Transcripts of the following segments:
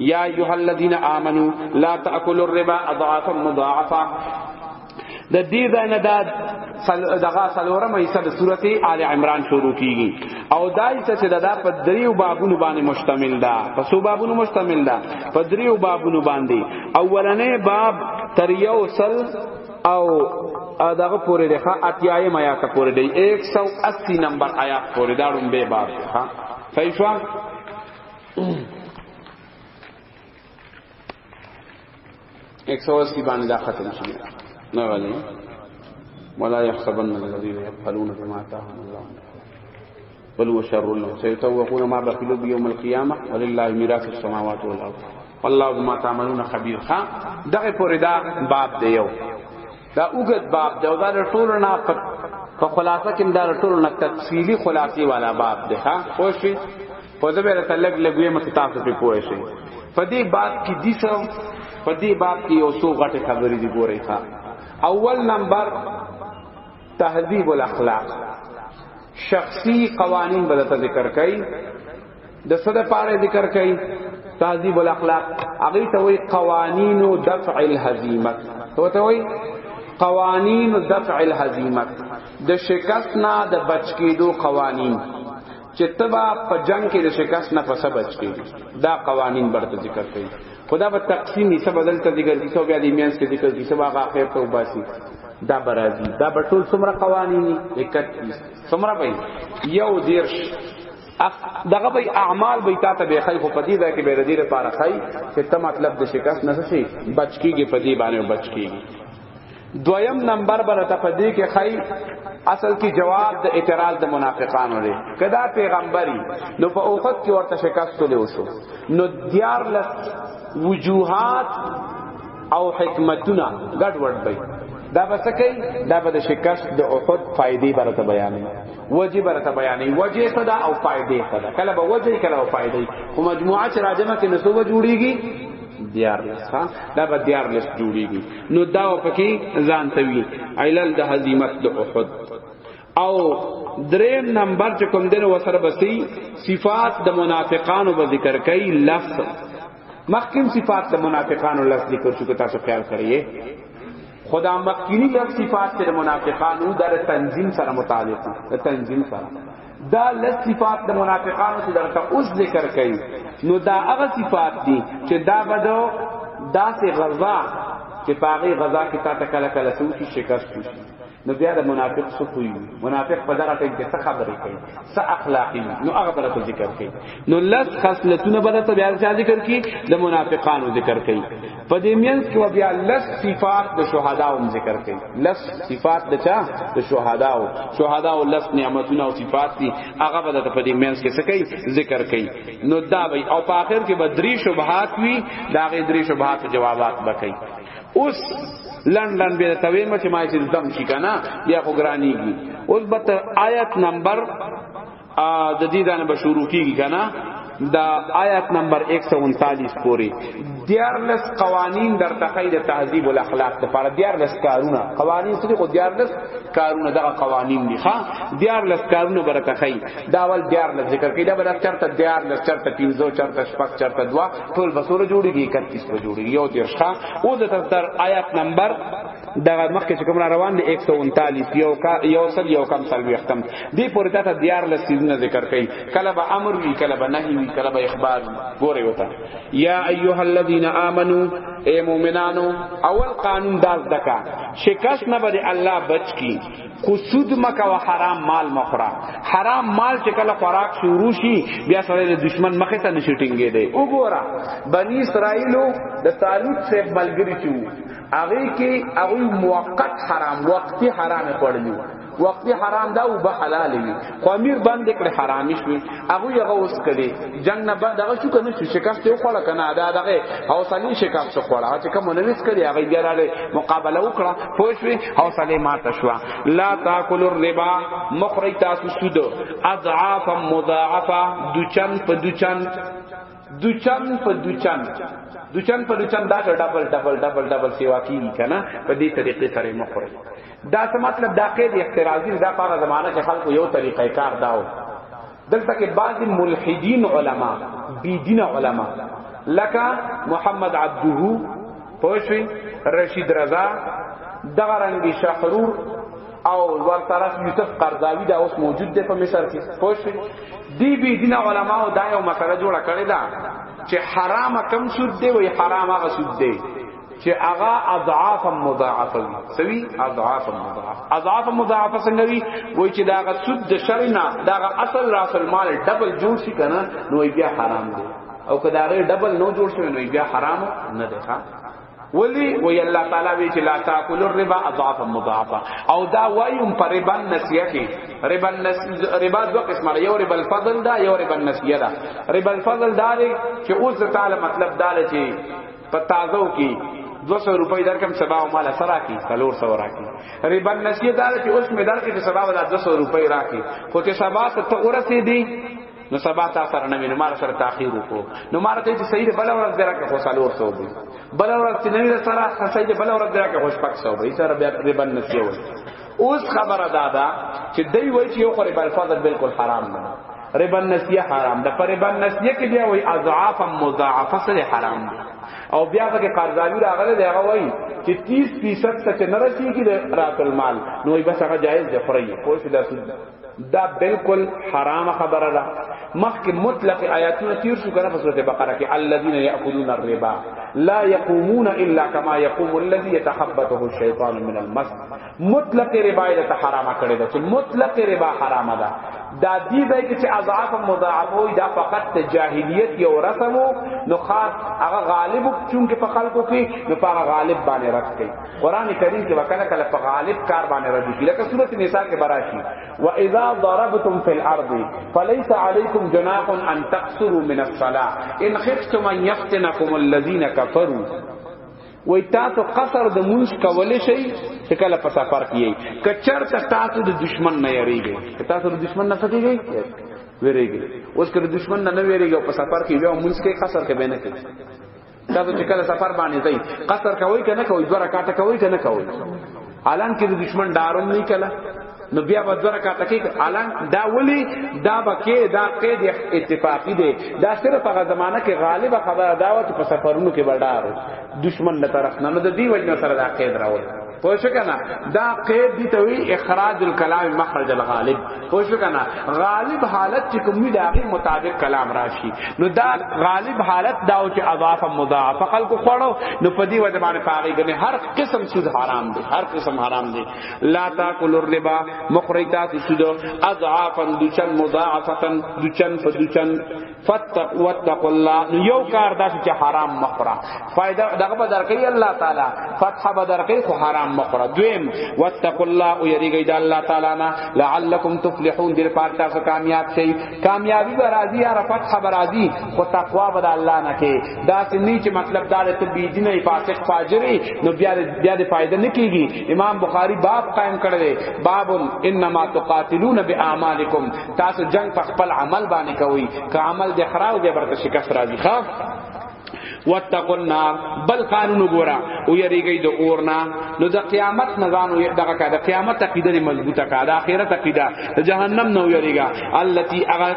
یا ایها الذین آمنو لا تاکلوا الربا اضعافا مضاعفا د دې ځای نه دا دغه سلورم حصہ د سورته آل عمران شروع کیږي او دا حصہ چې دا په دریو بابونو باندې مشتمل ده په سو بابونو مشتمل ده په دریو بابونو باندې اولنې باب تر یو سل او دغه پورې ده اتیاي میا ته پورې دی 180 نمبر آیات پورې دا روم به باب ها صحیح شو ایک سو اسی باندې دا ختم شي نه غلي ولا يحسبن الذين يبخلون بما آتاهم الله بل هو شر لهم سيتوقون ما بخلوا بيوم القيامة ولله ميراث السماوات والأرض والله بما تعملون خبير ها دغه پورې دا باب دی یو دا وګت باب دی او دا ټول نه په خلاصه کې دا ټول نه تفصیلی خلاصي والا باب دی ها خوشی په دې به ته لګ لګوي مخ تاسو په پوه شئ په دې باب کې دي څو په دې باب کې یو څو غټه خبرې دي ګورئ ښا اول نمبر تهذیب الاخلاق شخصی قوانین بدته ذکر کړي د صد پاره ذکر کړي تهذیب الاخلاق هغه ته وی قوانین دفع الهزیمت ته ته وی قوانین دفع الهزیمت د شکست نه د بچ کېدو قوانین چې تبا په جنگ کې د شکست نه پسه بچ کی دا قوانین برته ذکر کړي خدا په تقسیم یې بدل ته ذکر دي څو بیا د میانس کې ذکر دي سبا اخر ته وباسي دا برازي دا بټول څومره قوانین 31 څومره به یو دیرش دغه به اعمال به تا ته به خی خو پدی دا کې به ردی لپاره خی چې ته مطلب د شکست نه شي بچ کیږي پدی باندې بچ کیږي دویم نمبر بر ته پدې کې خای اصل کې جواب د اعتراض د منافقانو لري کدا پیغمبري نو په اوخت کې ورته شکست له وشو نو دیار لس وجوهات او حکمتونه ګډ وډ بي دا بس کوي دا به شکست د اوخت فائدې برته بیانې وجه برته بیانې وجه صدا او فائدې صدا کله به وجه کله او فائدې خو مجموعه چې راجمه کې نسو جوړيږي دیار لس دا به دیار لس جوړيږي نو دا پکې ځان توی علل د هزیمت د احد او دریم نمبر چې کوم دنه وسره بسی صفات د منافقانو به ذکر کوي لفظ مخکم صفات د منافقانو لفظ ذکر شو که تاسو خیال کړئ خدا مخکینی لفظ صفات د منافقانو در تنظیم سره متعلق ده تنظیم سره دا لس صفات د منافقانو چې درته اوس ذکر کړي نو دا هغه صفات دي چې دا بدو داسې غزا چې پاغي غزا کې تا تکل کله سوشي شکست شي نو بیا د منافق څه کوي منافق په دغه ټیم کې څه خبرې کوي څه اخلاقی نو هغه بل ته ذکر کوي نو لس خصلتونه بل ته بیا ذکر کوي د منافقانو ذکر کوي په دې مینس کې بیا لس صفات د شهداو ذکر کړي لس صفات د چا د شهداو شهداو لس نعمتونه او صفات دي هغه به په دې مینس کې څه کوي ذکر کوي نو دا وي او په اخر کې به درې شبهات وي دا غي درې شبهات جوابات بکړي اوس لن لن به تویم چې ما چې دم شي کنه بیا خو ګرانیږي اوس به آیت نمبر ا د دې دانه به شروع کیږي کنه دا آیت نمبر 139 پوری دیارلس قوانین در تخید تهذیب الاخلاق د پاره دیارلس کارونه قوانین څه خو دیارلس کارونه دغه قوانین دي ها دیارلس کارونه بر تخی دا ول دیارلس ذکر کیدا بر چرته دیارلس چرته 15 چرته شپږ چرته دوا ټول بسوره جوړیږي 31 په جوړیږي یو دیرشا او د تر آیت نمبر دغه مخکې چې کوم را روان دي 139 یو کا یو سل یو کم سل وختم دی پورې تاسو دیار لسیزونه ذکر کړي کله به امر وی کله به نهی وی کله به اخبار ګوره وتا یا ایها الذین آمنو اے مومنانو اول قانون داز دکا شکست نه بده الله بچ کی خو سود مکه و حرام مال مخرا حرام مال چې کله خوراک شروع شي بیا سره د دشمن مخه ته نشټینګې دی وګوره بنی اسرائیلو د طالوت سے ملګری چوو هغه کې هغه موقت حرام وقتی حرام خوړلی وقتی حرام دا او به حلال وي خو امیر باندې کړ حرام شي هغه یې غوس کړي جنگ نه بعد هغه شو کنه چې شکست یو خړه کنه ادا دغه حوصله شکست خړه چې کوم نه وس کړي هغه بیا راړي مقابله وکړه پوه شو حوصله ماته شو لا تاکل الربا مخری تاسو سود اضعاف مضاعفه دوچن په دوچن دوچن په دوچن دوچن په دوچن دا ډبل ډبل ډبل ډبل سیوا کیږي کنه په دې طریقې سره مخوري دا څه مطلب دا قید اعتراضی دا په زمانہ کې خلکو یو طریقې کار داو دلته کې بعضی ملحدین علما بی دین علما لکه محمد عبده پوشوی رشید رضا دغه رنگی شخرور او ور طرف یوسف قرضاوی دا اوس موجود دی په مصر کې خوش دی بی دین علماء دا یو مسله جوړه کړې ده چې حرام کم سود دی وای حرام هغه سود دی چې هغه اضعاف مضاعفه وي سوي اضعاف مضاعفه اضعاف مضاعفه څنګه وي وای چې دا غ سود د شرنا دا غ اصل راس المال ډبل جوړ شي کنه نو بیا حرام دی او کداغه ډبل نو جوړ شوی نو بیا حرام نه ده ولی وی الله تعالی وی چې لا تاکل الربا اضعافا مضاعفا او دا وایم پر ربا نسیه کې ربا النس ربا دو قسمه یو ربا الفضل دا یو ربا النسیه دا ربا الفضل دا دی چې اوس تعالی مطلب دا دی چې په تازو کې 200 روپۍ درکم سبا او مال سره کی کلور سره راکی ربا النسیه دا چې اوس می درکې چې سبا ولا 200 روپۍ راکی خو چې سبا ته اورسې دی نو سبا تا سره نه وینم مار سره تاخير وکړو نو مار ته چې صحیح بل ورځ درکه خو سالور سو دی بل ورځ چې نوی سره صحیح بل ورځ درکه خو شپک سو دی سره بیا ربن نسیو اوس خبره دادا چې دوی وای چې یو قرب الفضل بالکل حرام نه ربا نسیه حرام ده پر ربا نسیه کې بیا وای اضعاف مضاعفه سره حرام ده او بیا پکې قرضاوی راغله دی هغه وای چې 30 فیصد څخه نه رسیږي رات المال نو بس هغه جایز دی خوري خو څه ده دا بالکل حرام خبره ده مخکې مطلق آیاتونه تیر شو کنه په سورته بقره کې الذين ياكلون الربا لا يقومون الا كما يقوم الذي يتخبطه الشيطان من المس مطلق ربا د حرامه کړی ده چې مطلق ربا حرامه ده دا دی به کې چې اضعاف مضاعف وي دا فقط ته جاهلیت یو رسمو نو خاص هغه غالب چون کې په خلکو کې نو په غالب باندې رد کړي قران کریم کې وکړه کله په غالب کار باندې راځي کې لکه سورته نساء کې براشي و اذا ضربتم في الارض فليس عليكم جناح ان تقصروا من الصلاه ان خفتم ان يفتنكم الذين كفروا وای تاسو قصر د مونږ کولې شي چې کله په سفر کې یې کچر ته تاسو د دشمن نه یریږي تاسو د دشمن نه سکیږي ویریږي اوس کله دشمن نه نه ویریږي په سفر کې بیا مونږ کې قصر کې بنه کوي تاسو چې کله سفر باندې ځئ قصر کوي کنه کوي دوه رکعاته کوي کنه کوي الان کې د دشمن ډارون نه کله نو بیا به دوه رکعاته کې الان دا ولی دا بکې دا قید اتفاقی دی دا صرف هغه زمانہ کې غالب خبره دا و چې په سفرونو کې بردار دشمن له طرف نه نو د دې وجنه سره دا قید راوړل پوه شو کنه دا قید دي ته وی اخراج الکلام مخرج الغالب پوه شو کنه غالب حالت چې کومي دا غي مطابق کلام راشي نو دا غالب حالت دا او چې اضافه مضاعف خلق خوړو نو په دې وجه باندې پاغي غني هر قسم سود حرام دي هر قسم حرام دي لا تاکل الربا مخریتات سود اضعافا دچن مضاعفتا دچن فدچن فتق واتقوا الله نو یو کار دا چې حرام مخره فائدہ دغه به درکې الله تعالی فتح به درکې خو حرام مخره دویم واتقوا الله او یریږي د الله تعالی نه لعلکم تفلحون دې پات تاسو کامیاب شئ کامیابی به راضی یا فتح به راضی خو تقوا به الله نه کې دا چې نه چې مطلب دا ته بی دینه فاسق فاجری نو بیا بیا دې فائدہ نه کیږي امام بخاری باب قائم کړی باب انما تقاتلون باعمالکم تاسو جنگ په خپل عمل باندې کوي که عمل د خراو دی برته شکست راځي ښا واتقوا النار بل قانون ګورا او یریږي د اورنا نو د قیامت نزان او دغه کا د قیامت عقیده مضبوطه کا د اخرت عقیده د جهنم نو یریږي التي اغه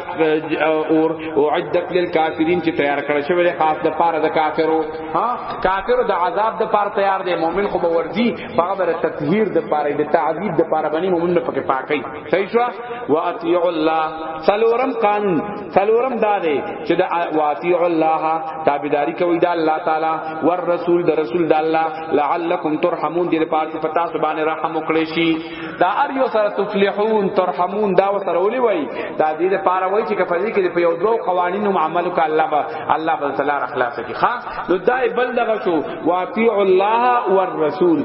اور اعدت للکافرین چې تیار کړ شوی له خاص د پاره د کافرو ها کافرو د عذاب د پاره تیار دی مؤمن خو به ورځي هغه بر تطهیر د پاره د تعذیب د پاره باندې مؤمن په کې پاکي صحیح شو واطیع الله څلورم قانون څلورم دا دی چې دا واطیع الله تابعداري کوي دا الله تعالی ور رسول د رسول د الله لعلکم ترحمون دې په تاسو پتا سبحانه رحم وکړي شي دا ار یو سره تفلحون ترحمون دا سره ولي وای دا دې د پاره وای چې کفایي کې په یو دوه قوانینو عمل وکړه الله با الله بل تعالی رحلاسه کی ها نو دای بل دغه شو واطیع الله ور رسول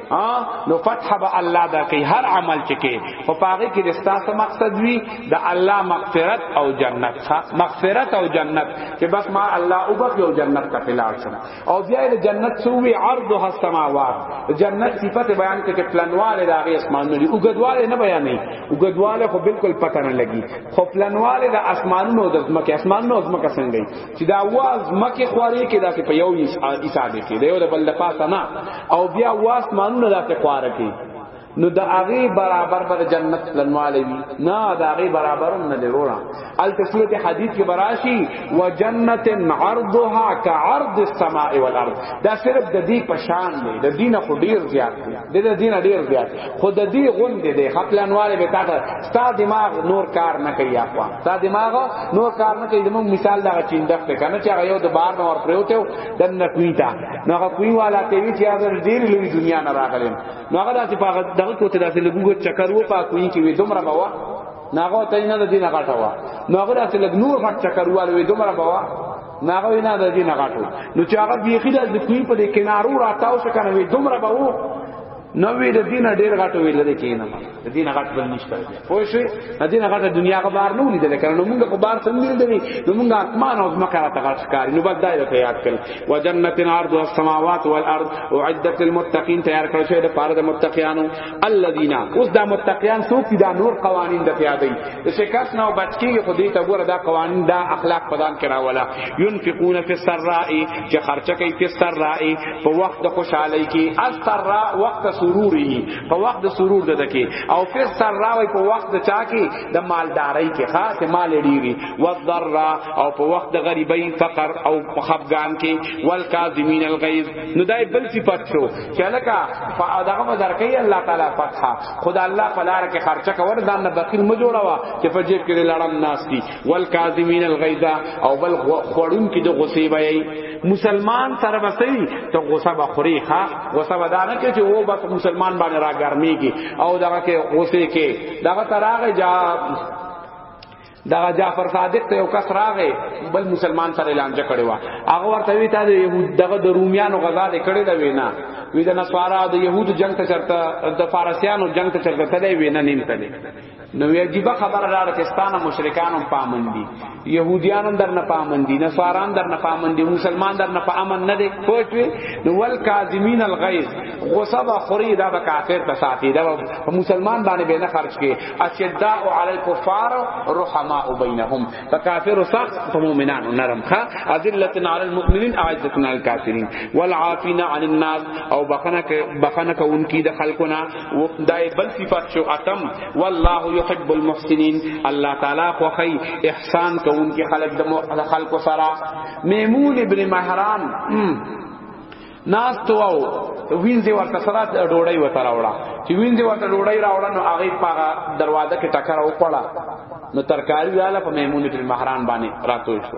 ها نو فتح به الله دا کوي هر عمل چې کې او پاره کې رستاسو مقصد وي د الله مغفرت او جنت ښا مغفرت او جنت چې بس ما الله او بخ او جنت ته فلال شم او بیا د جنت سوې عرضها السماوات جنت صفت بیان کې چې پلانواله د هغه اسمانونو دی وګدواله نه بیانې وګدواله خو بالکل پته نه لګي خو پلانواله د اسمانونو د ځمکه اسمانونو د ځمکه څنګه چې دا واز مکه خواري کې داسې په یو حساب کې دی او د بل پاسه نه او بیا واس مانونه داسې خواره کې نو د هغه برابر بر جنت لنوالی نه د هغه برابر نه دی وروړه ال تسلیت حدیث کې براشي وجنت عرضها كعرض السماء والارض دا صرف د دې پشان دی د دینه خو ډیر زیات دی د دینه ډیر زیات خود دې غوندې دې خپلانواله به تاته ستا دماغ نور کار نه کوي اخوا ستا دماغ نور کار نه کوي زموږ مثال دا چې اندخ ته کنه چې هغه یو د بار نور پروته د نه کوي تا نو هغه کوي والا ته وی چې هغه ډیر لوی دنیا نه راغلم نو هغه داسې په دغه کوته داسې لګوګو چکر و پا کوي کې وې دومره بوا ناغه ته نه د دینه غټه وا نو هغه داسې لګ نور غټ چکر واله وې دومره بوا ناغه نه د دینه غټو نو چې هغه بیخي د کوي په کنارو راتاو شکنه وې دومره بوا نو وی د دینه ډیر غټ ویل د کینم د دینه غټ بل نشته خو شي د دینه غټ دنیا غ بار نه لیدل کړه نو موږ په بار سم لیدل نو موږ اسمان او مکه ته غټ کاری نو بس دایره ته یاد کړ و جنت الارض والسماوات والارض اعدت للمتقین تیار کړ شوی د پاره د متقیانو الذین اوس د متقیان سو کی دا نور قوانین د پیادې د شکاس نو بچکی خو دې ته ګوره دا قوانین دا اخلاق پدان کرا ولا ينفقون فی السراء چې خرچه کوي فی السراء په وخت د خوشحالي کې السرا وقت سروره په وخت د سرور د دکی او فر سرا وي په وخت د چا کې د مالداري کې خاص مال ډیری والضرا او په وخت د غریبۍ فقر او خفقان کې والکاظمین الغیظ نو دای بل صفات شو چې لکه فادغه مدرکې الله تعالی فتحه خدا الله فلار کې خرچه کور ځان نه بخیل مجوړه وا چې په جیب کې لړم ناس دي والکاظمین الغیظ او بل خورون کی د غصې وای مسلمان سره بسوي ته غصه بخوري ښا غصه ودانه کې چې وو بس مسلمان باندې را ګرميږي او دغه کې غصه کې دغه تراغه جا دغه جعفر صادق ته یو کس راغی بل مسلمان سره لانجه کړي وا هغه ورته وی ته یهود دغه د رومیانو غزا دې کړي دا وینا وی د نصارا د یهود جنگ ته چرته د فارسیانو جنگ ته چرته تلې وینا نیم تلې نو عجیب خبر را چې ستانه مشرکان هم پامن دي يهوديان هم درنه پامن دي نصاران درنه پامن دي مسلمان درنه پامن نه دي پوهوي نو ول کاظمین الغیظ غصب خری دا به کافر ته ساتي دا مسلمان باندې به نه خرج کی اشداء علی الكفار رحماء بینهم په کافر سخت په مؤمنانو نرم ښه ذلت علی المؤمنین اعزت علی الکافرین والعافین عن الناس او بخنه بخنه کوونکی د خلقنا و دای بل صفات شو اتم والله يحب المحسنين الله تعالی خو خی احسان کوونکې خلق د خلق سره میمون ابن مهران ناس تو او وینځي ورته سره ډوړی وته راوړه چې وینځي ورته ډوړی راوړه نو هغه په دروازه کې ټکر او پړه نو ترکاری والا په میمون ابن مهران باندې راتوي شو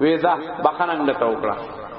ویزا بخننګ دته وکړه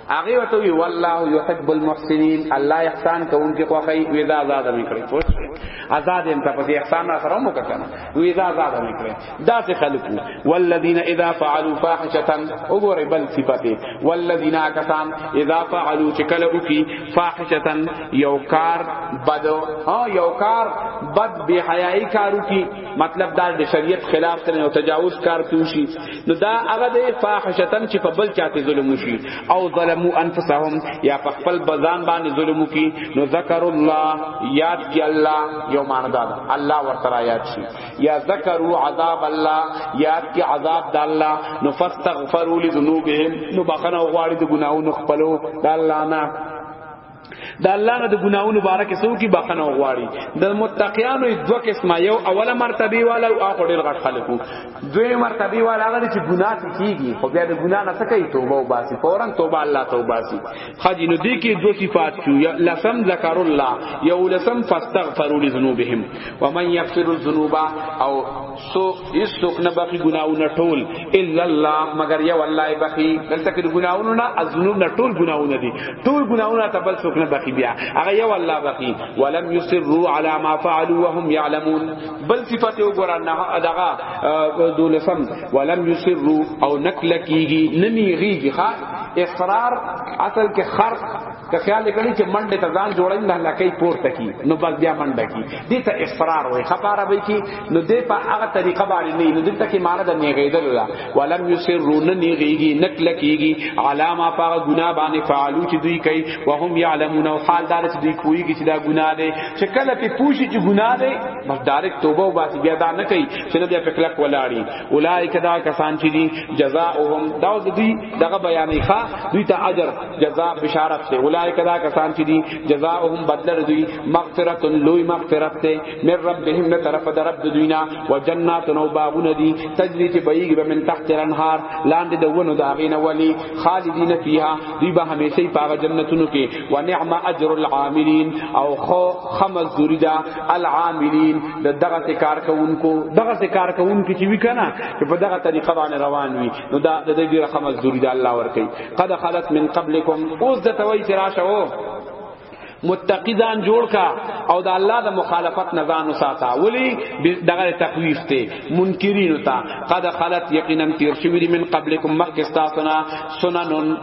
هغه وته وی والله يحب المحسنين الله احسان کوونکې خوخی ویزا آزاد میکړي پوه آزاد انت په احسان سره مو کړنه ویزا آزاد میکړي دا څه خلقو والذین اذا فعلوا فاحشه وګوره بل صفته والذین کسان اذا فعلوا چکل وکي فاحشه یو کار بد ها یو کار بد بے حیائی کارو کی مطلب دا د شریعت خلاف سره او تجاوز کار کوشي نو دا هغه د فاحشتن چې په بل چاته ظلم وشي او ظلمو انفسهم یا په خپل بزان باندې ظلم وکي نو ذکر الله یاد کی الله یو معنی دا الله ورته یاد شي یا ذکروا عذاب الله یاد کی عذاب د الله نو فاستغفروا لذنوبهم نو بخنه غواړي د ګناونو خپلو د الله نه د الله نه د ګناونو باره کې څوک بخنه غواړي د متقینو دوه قسمه یو اوله مرتبه والا او اخو ډیر غټ خلکو دوی مرتبه والا هغه چې ګناه کیږي خو بیا د ګناه نه سکه توبه او باسي فورا توبه الله توبه باسي خاجی نو دی کې دوه صفات شو یا لسم ذکر الله یو لسم فاستغفروا لذنوبهم ومن یغفر الذنوب او سو اس څوک نه بخي ګناونه ټول الا الله مگر یو الله بخي دلته کې ګناونه نه ازنو نه ټول ګناونه دي ټول ګناونه ته بل څوک نه بخي بیا هغه یو الله بخي ولم یسروا علی ما فعلوا وهم یعلمون بل صفات وګور نه دغه دولسم ولم یسروا او نکل کیږي نمی غیږي ها اصرار اصل کې خرق که خیال کړی چې منډه ته ځان جوړین نه لکې پورته کی نو بس بیا منډه کی دې ته اصرار وای خبره وای کی نو دې په هغه طریقه باندې نه نو دلته کې معنی د نیغېدل ولا ولم یسرون نیغېږي نکل کېږي علامه پاغه ګنا باندې فعالو چې دوی کوي وهم یعلمون او حال دار چې دوی کوي چې دا ګنا دی چې کله په پوښي چې ګنا دی بس ډایرک توبه او باسي بیا دا نه کوي چې بیا په کلک ولاړی اولایک دا کسان چې دي جزاؤهم دا د دوی دغه بیانې ښا دوی ته اجر جزاء بشارت دی اولایک دا کسان چې دي جزاؤهم بدل دوی مغفرت لوی مغفرت ته من ربهم نه طرف در رب دوینا و جنات نو باغونه دی تجری چې بهیږي به من تحت الانهار لاندې د ونو دا غینه ولی خالدین فیها دی به همیشه په جنتونو کې و نعم اجر العاملین او خو خمس دوری دا العاملین د دغه کار کوونکو دغه کار کوونکو چې وکنه چې په دغه طریقه باندې روان وي نو دا د دې خمس دوری دا الله ورکي قد خلت من قبلکم اوس د توي چې راشه متقی ځان جوړ کا او د الله د مخالفت نه ځان وساته ولی دغه تخویف ته منکرین تا قد خلت یقینا تیر شوی دی من قبلکم مکه استاسنا سننن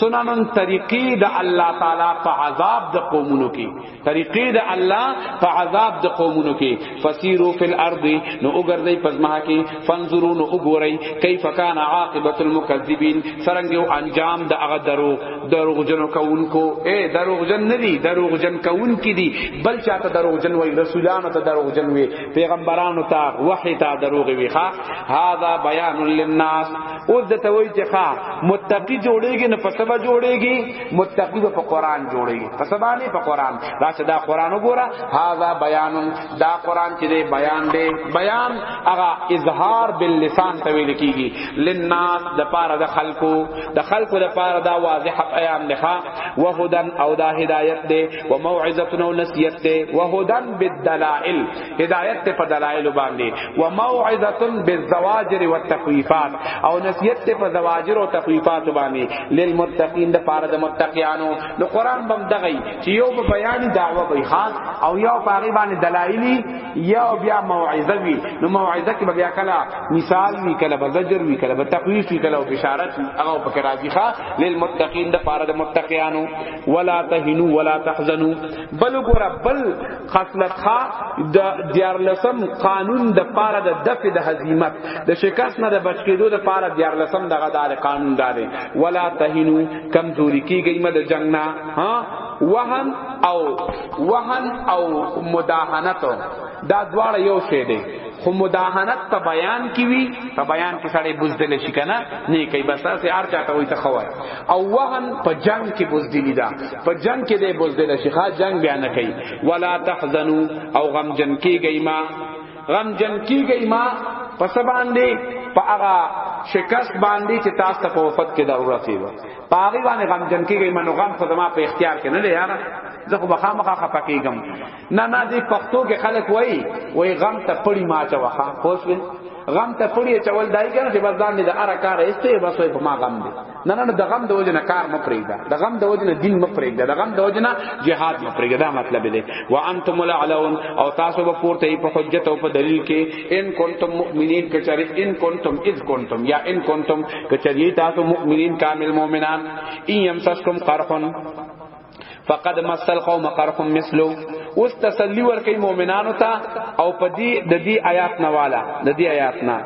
سننن طریقی د الله تعالی په عذاب د قومونو کې طریقی د الله په عذاب د قومونو کې فسیرو فی الارض نو وګرځي پزما کې فنظرو نو وګورئ کیف کان عاقبت المکذبین سرنګ یو انجام د هغه درو دروغ جن کوونکو اے دروغ جن ندی دروغ جن کوون کی دی بل چاته دروغ جن وای رسولانو ته دروغ جن وی پیغمبرانو ته وحی ته دروغ وی ها هاذا بیان للناس او د توي چې ښا متقی جوړیږي نه پسبا جوړیږي متقی به په قران جوړي په سبانه په قران دا چې دا قران وګوره هاذا بیان دا قران چې دی بیان دی بیان هغه اظهار باللسان ته ویل کیږي للناس د پاره د خلقو د خلقو د پاره دا واضح بیان دی وهدن او دا هدایت دی وموعظه او نصیحت دی وهدن بالدلائل هدایت ته په دلایل باندې و موعظه بالزواجر والتخويفات او نصیحت ته په زواجر او تخويفات باندې للمتقین د پاره د متقیانو نو قران بم دغی چې یو په بیان دعوه به خاص او یو په غی باندې دلایلی یا بیا موعظه وی نو موعظه کې بیا کلا مثال وی کلا بزجر وی کلا بتخويف وی کلا بشارت هغه په کې راځي ښا للمتقین د پاره د متقیانو ولا تهنوا ولا تحزنوا بل ګور بل خصلت ها د دیارلسم قانون د پاره د دفع د هزیمت د شکست نه د بچ کېدو د پاره دیارلسم دغه دار قانون داري ولا تهینو کمزوري کیږي مد جنگ نه ها وهن او وهن او مداهنت دا دواړه یو شی دی خو مداهنت ته بیان کی وی ته بیان کې سړی بوزدل شي کنه نه کوي بس اسه ارچا ته وي ته خوای او وهن په جنگ کې بوزدلی دا په جنگ کې دې بوزدل شي ښا جنگ بیا نه کوي ولا تحزنوا او غم جن کیږي ما غم جن کیږي ما پس باندې په هغه شکست باندې چې تاسو ته په وفات کې ضرورت وي پاغي باندې غم جن کیږي منو غم خدما په اختیار کې نه لري یاره زه خو بخامخه خپکیږم نه نه دی پښتو کې خلک وای وای غم ته پړی ما چا وخا پوښوي غم ته پړی چول دای کنه چې بس ځان دې د اره کار ایسته بس وای په ما غم دی نه نه د غم د وجه نه کار مپریږه د غم د وجه نه دین مپریږه د غم د وجه نه جهاد مپریږه دا مطلب دی وانتم الاعلون او تاسو به پورته په حجت او په دلیل کې ان کنتم مؤمنین کچری ان کنتم اذ کنتم یا ان کنتم کچری تاسو مؤمنین کامل مؤمنان ایم سسکم قرحن فقد مسل قوم قرخم مثلو اوس تسلی ورکي مؤمنانو ته او په دې د دې آیات نه والا د دې آیات نه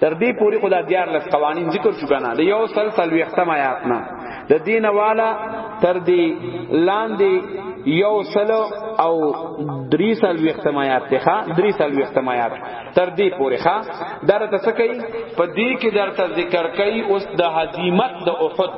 تر دې پوری خدا دیار لس قوانین ذکر شو کنه د یو سلسل وختم آیات نه د دین والا تر دې لاندې یو سل او دری سل وختم آیات ته ښا دری سل وختم آیات تر دې پوری ښا درته سکی په دې کې درته ذکر کوي اوس د هزیمت د احد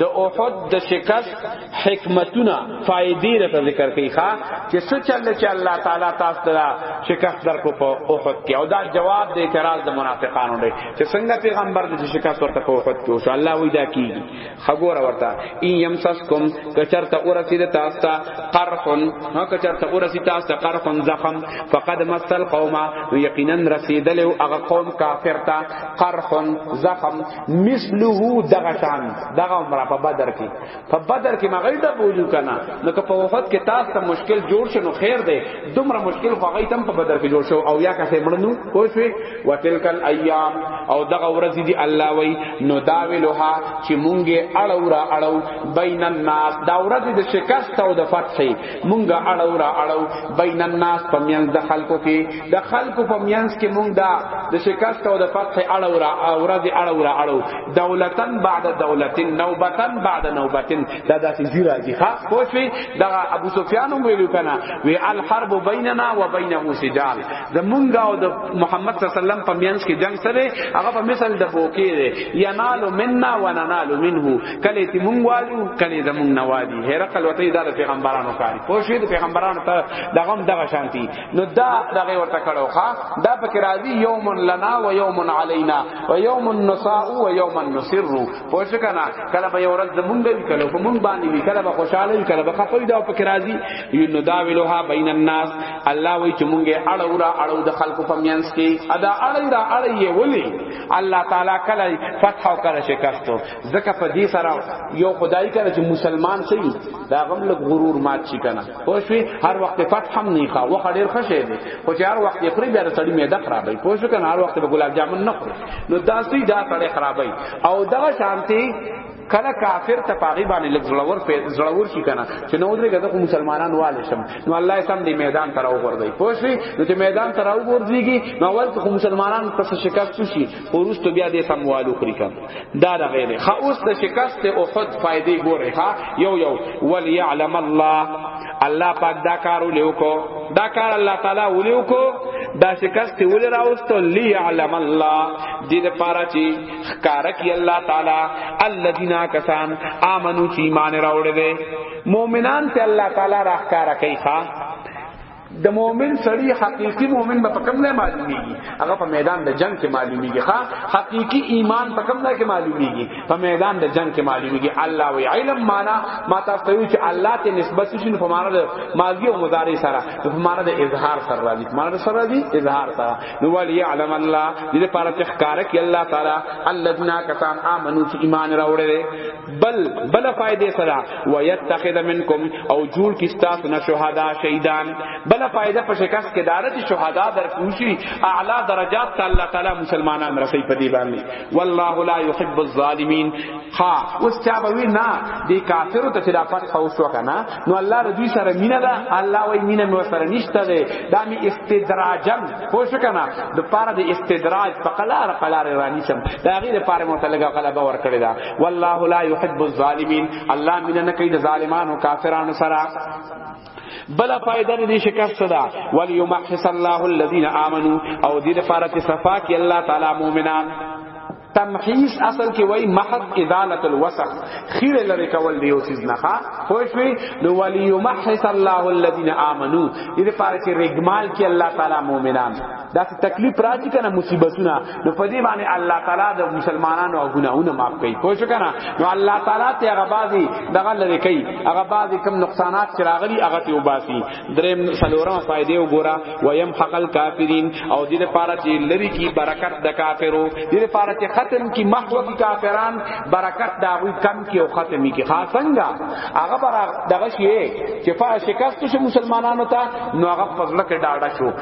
د احد د شکست حکمتونه فائدې را ذکر کوي ښا چې څه چل چې الله تعالی تاسو ته شکست درکو په احد کې او دا جواب د اعتراض د منافقانو دی چې څنګه پیغمبر د شکست ورته په احد کې وشو الله وی دا کیږي خګور ورته ان یمسسکم کچرته اورسید تاسو ته قرح نو کچرته اورسید تاسو ته قرح زخم فقد مسل قوما یقینا رسیدل او هغه قوم کافر ته قرح زخم مثله دغه شان دغه عمره په بدر کې په بدر کې مغی د بوجو کنه نو که په وفات کې تاسو ته مشکل جوړ شنو خیر دی دومره مشکل خو غی تم په بدر کې جوړ شو او یا کسه مړنو کوی شوی وتلکل ایام او دغه ورځ دی الله وای نو داویلوها چې مونږه اړو را اړو بین الناس دا ورځ د شکست او د فتح مونږه اړو را اړو بین الناس په میانس د خلکو کې د خلکو په میانس کې مونږ دا د شکست او د فتح اړو را اورا دی اړو را اړو دولتن بعد دولتن نوبتن بعد نوبتن دا داسې زیرا دي خاص پوښي دا ابو سفیان هم ویلو کنه وی الحرب بیننا و بینه سجال د مونږه او د محمد صلی الله علیه وسلم په میانس کې جنگ سره هغه په مثال د بوکې دی ینال منا و ننال منه کله تی مونږ وایو کله د مونږ نوادي هرقل وته د پیغمبرانو کاری پوه شو د پیغمبرانو ته دغه دغه شانتی نو دا دغه ورته کړو ښا دا پکې راځي یوم لنا و یوم علینا و یوم النساء و یوم النصر پوه شو کنه کله به ورځ د مونږ وی کله به مونږ باندې وی کله به خوشاله وی کله به خپه دا پکې راځي نو دا ویلوها بین الناس الله وی چې مونږه اړو را اړو د خلکو په میانس کې ادا اړی را اړی ولی الله تعالی کله فتح او کله شکستو ځکه په دې سره یو خدای کنه چې مسلمان شي دا غم له غرور مات شي کنه پوه شئ هر وخت فتح هم نه ښه وخت ډیر ښه شي دی خو چې هر وخت خوري بیا سړی معده خرابوي پوه شئ کنه هر وخت به ګلاب جامن نه خوري نو دا سي دا سړی خرابوي او دا شانتي کله کافر ته پاغي باندې لګ زړور په زړور شي کنه چې نو درې غزه خو مسلمانان والي شم نو الله سم دې میدان تر او ور دی پوښي نو چې میدان تر او ور دیږي نو اول خو مسلمانان پس شکست شي وروسته بیا دې سموالو خري کم دا دا غیره خا اوس د شکست احد فائدې ګوره ها یو یو وليعلم الله الله پاک دا کارو لیوکو دا کار الله تعالی ولیوکو دا شکست ول راوستو ليعلم الله دې لپاره چې ښکارا کی الله تعالی الذين کسان امنو چې ایمان راوړل دي مؤمنان ته الله تعالی راخکارا کوي ښا د مؤمن سړی حقيقي مؤمن به کوم نه معلوميږي هغه په میدان د جنگ کې معلوميږي ها حقيقي ایمان په کوم نه کې معلوميږي په میدان د جنگ کې معلوميږي الله وی علم معنا ما تاسو ته چې الله ته نسبت شین په معنا د ماضي او مضارع سره په معنا د اظهار سره راځي په معنا د سره راځي اظهار سره نو ولي علم الله دې لپاره چې ښکارا کې الله تعالی الذين كسان امنوا چې ایمان راوړل بل بل فائدې سره ويتخذ منکم او جوړ کی تاسو نه شهدا شهیدان بل فائدہ په شکست کې دارت شهدا در کوشي اعلی درجات ته الله تعالی مسلمانان رسي په دی باندې والله لا يحب الظالمين ها اوس چا به وی نه دی کافر ته چې دا پټ خوش وکنه نو الله رضی سره مینه ده الله وای مینه مو سره نشته ده دا می استدراجم خوش کنه د پاره د استدراج په قلار قلار رانی شم دا غیر پاره متلګه غلبه ور کړی دا والله لا يحب الظالمين الله من نه کوي د ظالمانو کافرانو سره بلا فائدہ دې شکست صدا وليمحص الله الذين امنوا او دې لپاره چې صفا کې الله تعالی مؤمنان تمحیص اصل کې وای محض اداله الوسخ خیر لری کول دی او چیز نه ها خو شوی نو ولی یمحص الله الذين امنوا دې پاره چې رګمال کې الله تعالی مؤمنان دا چې تکلیف راځي کنه مصیبتونه نو په دې باندې الله تعالی د مسلمانانو غناونه معاف کوي پوه شو کنه نو الله تعالی ته هغه بازي دغه لری کوي هغه بازي کم نقصانات چې راغلي هغه ته وباسي دریم سلورم فائدې وګوره ويم حقل کافرین او دې لپاره چې لری کی برکت د کافرو دې لپاره چې ختم کی محو کی کافران برکت دا وی کم کی او ختم کی خاصنګا هغه برا دغه شی چې فا شکست شو مسلمانانو ته نو هغه فضل کې ډاډه شو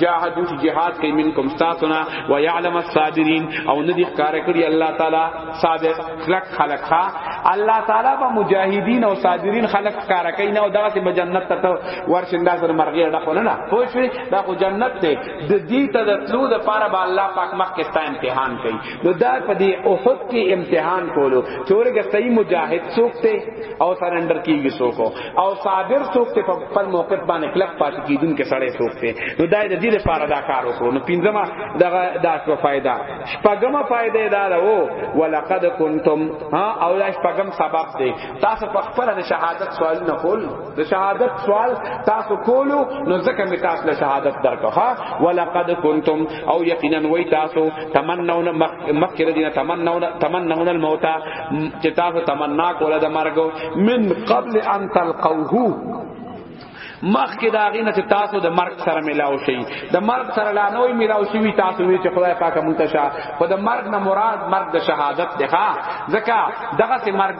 جاهدو چې جهاد کوي منکم تاسو نه و يعلم الصابرين او ندي ښکار کړی الله تعالی صابر خلق خلق ها الله تعالی په مجاهدین او صابرین خلق ښکار کوي نه او دا چې په جنت ته ورشند سره مرغی نه خونه نه خو شوي دا خو جنت ته د دې ته د تلو د پاره به الله پاک مخ کې ستا امتحان کوي نو دا په دې اوحد کې امتحان کولو چې ورګه صحیح مجاهد څوک ته او سرندر کیږي څوک او صابر څوک ته په خپل موقف باندې کلک پاتې کیدون کې سړی څوک ته نو دای د دې لپاره دا کار وکړو نو پنځمه دغه دا څه فائدہ شپږمه فائدې دا راو ولقد کنتم ها او دا شپږم سبب دی تاسو په خپل د شهادت سوال نه کول د شهادت سوال تاسو کولو نو ځکه می تاسو له شهادت درکوه ولقد کنتم او یقینا وای تاسو تمنون مکر دینه تمنون تمنون الموت چې تاسو تمنا کوله د مرګ من قبل ان تلقوه مخ کې دا غینه چې تاسو د مرګ سره ملاو شي د مرګ سره لا نوې ملاو شي وی تاسو وی چې خدای پاک مونږ ته شاه خو د مرګ نه مراد مرګ د شهادت دی ښا ځکه دغه سي مرګ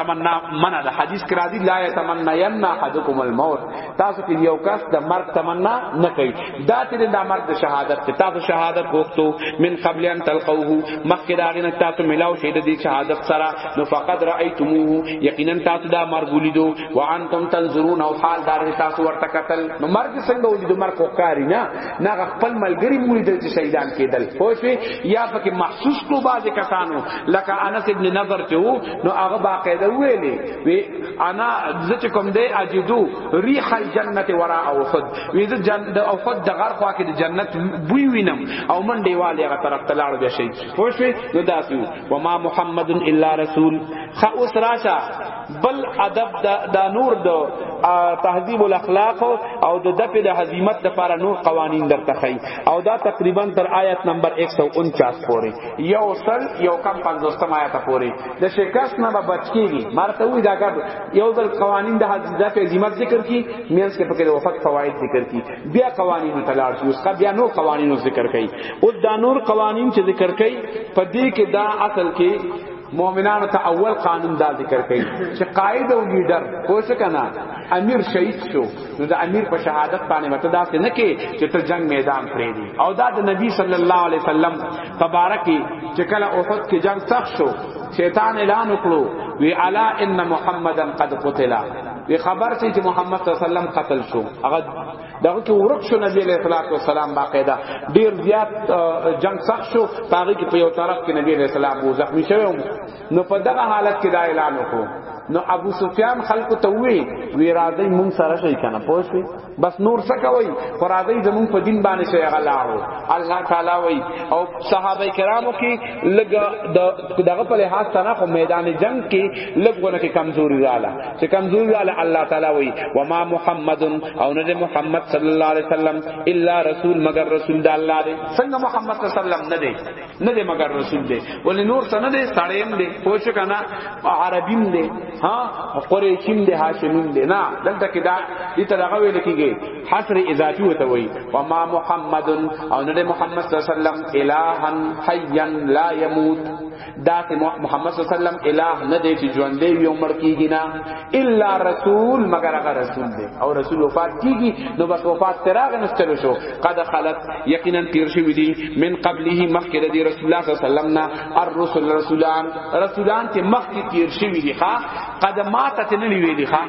تمنا منه د حدیث کرا دی لا یتمنین احدکم الموت تاسو کې یو کس د مرګ تمنا نه کوي دا چې د مرګ د شهادت ته تاسو شهادت وختو من قبل ان تلقوه مخکې دا غنه تاسو ملاو شهید دي شهادت سره نو فقط رایتموه یقینا تاسو دا مرګ ولیدو وانتم تنظرون او حال دار تاسو ورته قتل نو مرګ څنګه ولیدو مرګ وکاري نه نه خپل ملګری مولیدل چې شهیدان کېدل خو شي یا پکې محسوس کو بعض کسانو لکه انس ابن نضر چې نو هغه باقاعده ویلې انا زچ کوم دی اجدو ریح الجنت ورا او خود وی ز جنت او خود د غر خوا کې د جنت بوی وینم او من دیواله غ طرف ته لاړ به شي خو شو نو داسو و ما محمد الا رسول خ اوس راشه بل ادب دا نور دو تهذیب الاخلاق او د دپې د هزیمت لپاره نور قوانین درته خي او دا تقریبا تر آیت نمبر 149 پورې یو سل یو کم 50 آیت پورې د شکست نه به بچ کیږي مرته وی دا کار یو ځل قوانین د حضرت عظمت ذکر کی مینس کې پکې د وفات فواید ذکر کی بیا قوانین تلاش یو څخه بیا نو قوانین ذکر کړي او دا نور قوانین چې ذکر کړي په دې کې دا اصل کې مؤمنانو ته اول قانون دا ذکر کړي چې قائد او لیډر پوه شو کنه امیر شهید شو نو د امیر په شهادت باندې وته دا څه نه کې چې ته جنگ میدان پرې دی او دا د نبی صلی الله علیه وسلم تبارکی چې کله احد کې جنگ سخت شو شیطان اعلان وکړو وی الا ان محمدن قد قتل وی خبر سي چې محمد صلی الله علیه وسلم قتل شو هغه دغه کې ورک شو نبی علیہ الصلوۃ والسلام باقاعده ډیر زیات جنگ سخت شو پاره کې په یو طرف کې نبی علیہ السلام وو زخمی شوی نو په دغه حالت کې دا اعلان وکړو نو ابو سفیان خلکو ته وی وی راځي مون سره شي کنه پوښي بس نور څه کوي خو راځي زمون په دین باندې شي غلاو الله تعالی وی او صحابه کرامو کې لګ دغه په لحاظ سره خو میدان جنگ کې لګونه کې کمزوري رااله چې کمزوري رااله الله تعالی وی و ما محمد او نه محمد صلی الله علیه وسلم الا رسول مگر رسول د الله دی څنګه محمد صلی الله علیه وسلم نه دی نه دی مگر رسول دی ولی نور څه نه دی سړیم دی پوښ کنه عربیم دی ها قریشیم دی هاشمیم دی نه دلته کې دا دې ته هغه ویل کیږي حصر اضافي وته وی و ما محمد او نه محمد صلی الله علیه وسلم الہن حیا لا یموت دا محمد صلی الله علیه وسلم الہ نه دی چې ژوند دی یو مړ کیږي نه الا رسول مگر هغه رسول دی او رسول وفات کیږي نو بس وفات تراغ نستلو شو قد خلت یقینا تیر شوی دی من قبله مخکې دی رسول الله صلی الله علیه وسلم نه الرسل رسولان رسولان ته مخکې تیر شوی دی ښا قد مات ته نه ویلی ښا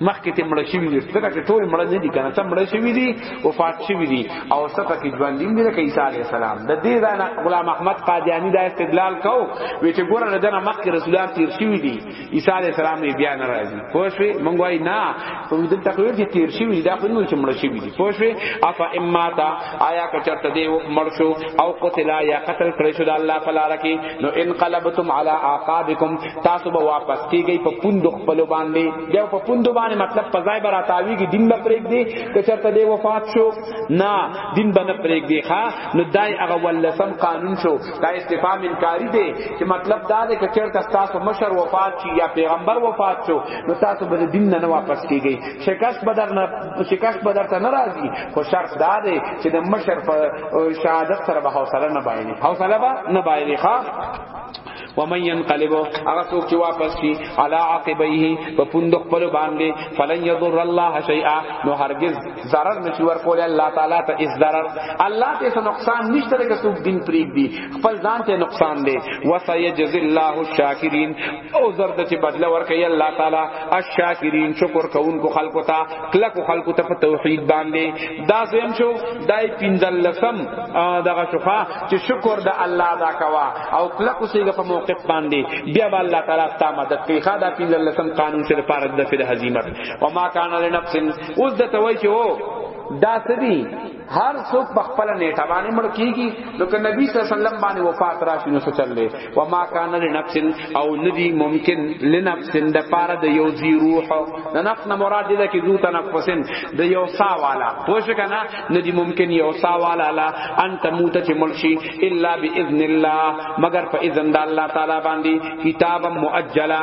مخکې ته مړ شوی دی څنګه چې ټول مړ نه دي کنه ته مړ شوی دی وفات شوی دی او سپه کې ژوند دی لکه عیسی علی السلام د دې ځای غلام احمد قادیانی دا استدلال کو وی چې ګوره دنه مخکې رسولان تیر شوی دی عیسی علی السلام نه بیا ناراضي پوښوي مونږ وای نه په دې تقریر کې تیر شي دا خو نه چې مړ شي دي پوښوي اف اماتا آیا کچرته دی مړ شو او قتل یا قتل کړی شو د الله فلا رکی نو انقلبتم علی عقابکم تاسو به واپس کیږئ په پوند خپل باندې بیا په پوند باندې مطلب په ځای برا تاوی کې دین بپریک دی کچرته دی وفات شو نه دین بنه پریک دی ښا نو دای هغه ولسم قانون شو دا استفهام انکاری دی چې مطلب دا دی چې چرته تاسو مشر وفات شي یا پیغمبر وفات شو نو تاسو به دین نه واپس کیږئ شکست بدر نه شکست بدر ته ناراضي خو شرط دا دی چې د مشر په شهادت سره به حوصله نه بایلي حوصله به نه بایلي ښا ومن ينقلب هغه څوک چې واپس شي علا عقبيه په پوند خپل باندې فلن يضر الله شيئا نو هرگز ضرر نشي ورکول الله تعالی ته اس ضرر الله ته څه نقصان نشته لکه څوک دین پریک دی خپل ځان ته نقصان دی وسيجز الله الشاکرین او زرد چې بدله ورکړي الله تعالی الشاکرین شکر کوونکو خلقو ته کلکو خلقو ته په توحید باندې دا زم شو دای پنځلسم دغه شفا چې شکر د الله دا کوا او کلکو سیګه په موقف باندې بیا به الله تعالی ستاسو مدد کوي دا پنځلسم قانون چې لپاره د فر هزیمت وما کان لنفس اوس د توای چې او دا سدي هر څوک په خپل نیټه باندې مړ کیږي نو که نبی صلی الله علیه وسلم باندې وفات راشي نو څه چللې و ما کان لنفس او ندی ممکن لنفس د پاره د یو زی روح د نفس نه مراد دې کې ذو تنفسن د یو سا والا پوه شو کنه ندی ممکن یو سا والا لا انت موت چې مړ شي الا باذن الله مگر په اذن د الله تعالی باندې کتابا مؤجلا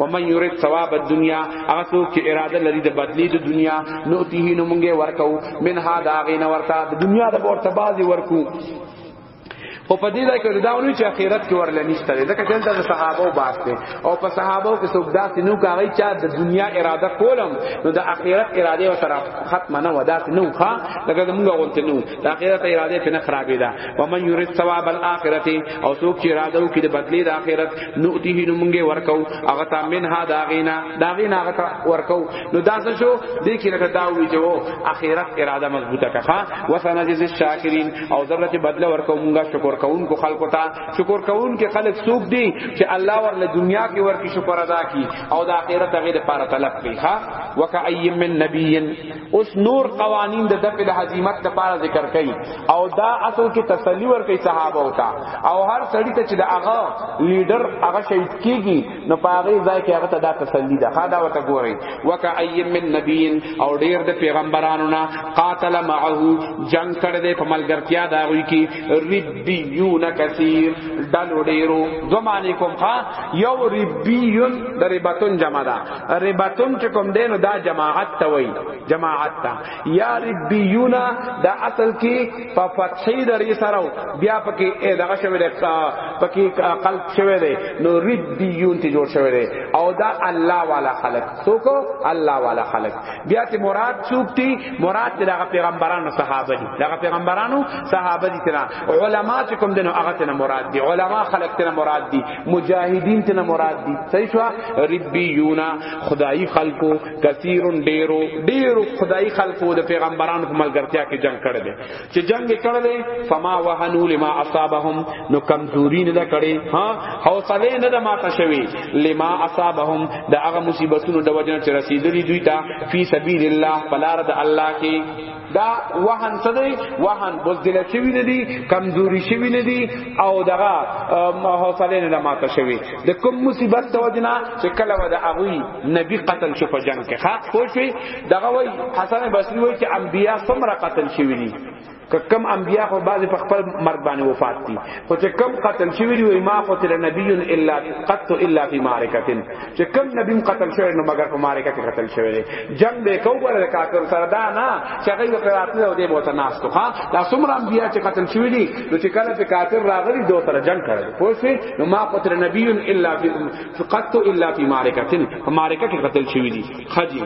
ومن یرید ثواب الدنیا هغه څوک چې اراده لري د بدلی د دنیا نو تیه نو مونږه ورکو من ها دا غینه ورته د دنیا د ورته بازي ورکو خو په دې ځای کې دا ونی چې اخرت کې ورل نشته ده ځکه چې دا صحابه او باس دي او په صحابه کې څوک داسې نو کاږي چې د دنیا اراده کولم نو د اخرت اراده و طرف ختم نه ودا نو ښا لکه موږ غونته نو د اخرت اراده په نه خرابې ده و من یرید ثواب الاخرت او څوک چې اراده وکړي د بدلی د اخرت نو تیه نو مونږه ورکو هغه تا منها دا غینا دا غینا هغه ورکو نو دا څه شو د کې لکه دا وی چې وو اخرت اراده مضبوطه کړه و سنجز الشاکرین او ذره بدله ورکو مونږه شکر کوونکو خلکو ته شکر کوونکو خلک څوک دي چې الله ورله دنیا کې ورکی شکر ادا کی او د اخرت هغه لپاره طلب کوي ها وکایم من نبی اوس نور قوانین د دفع د هزیمت لپاره ذکر کړي او دا اصل کې تسلی ورکړي صحابه وتا او هر سړی ته چې د هغه لیډر هغه شهید کیږي نو په هغه ځای کې هغه ته دا تسلی ده خدا وته ګوري وک ایم من نبیین او ډیر د پیغمبرانو نه قاتل معه جنگ کړ دې په ملګرتیا دا وی کی ربیون کثیر دل ډیرو زمانی کوم ها یو ربیون د ربتون جمع ده ربتون چې کوم دینو دا جماعت ته وای جماعت ته یا ربیونا دا اصل کې په فتحې درې سره بیا پکې اې دغه شوی دی پکې قلب شوی دی نو ربیون ته جوړ شوی دی او دا الله والا خلق څوک الله والا خلق بیا ته مراد څوک دی مراد دغه پیغمبرانو صحابه دي دغه پیغمبرانو صحابه دي تر علماء چې کوم دینو هغه ته مراد دي علماء خلق ته مراد دي مجاهدین تن مراد دي صحیح شو ربیونا خدای خلقو کثیرون ډیرو ډیرو خدای خلقو د پیغمبرانو په ملګرتیا کې جنگ کړی دی چې جنگ کړی دی فما وهنو لما اصابهم نو کمزوری نه کړی ها حوصله نه د ماته شوی لما اصابهم د هغه مصیبتونو د وجنه چې رسیدلی دوی ته فی سبیل الله بلار د الله کې دا وهن څه دی وهن بوزدل شوی نه دی کمزوري شوی نه دی او دغه حوصله نه ماته شوی د کوم مصیبت د وجنا چې کله و د اغوی نبی قتل شو په جنگ کې ښه خو شوی دغه وای حسن بصری وای چې انبیا څومره قتل شوی دي کم انبیاء خو بعضی په خپل مرګ باندې وفات دي خو چې کم قتل شوی دی ما قتل نبی الا قط الا فی معرکه چې کم نبی قتل شوی نو مگر په مارکه کې قتل شوی دی جنگ به کو غره کافر سره دا نه چې هغه قرات نه دی بوته ناس تو ها دا څومره انبیا چې قتل شوی دي نو چې کله په کافر راغلی دوه سره جنگ کړی پوه شئ نو ما قتل نبی الا فی قتل الا فی مارکه په مارکه کې قتل شوی دی خدی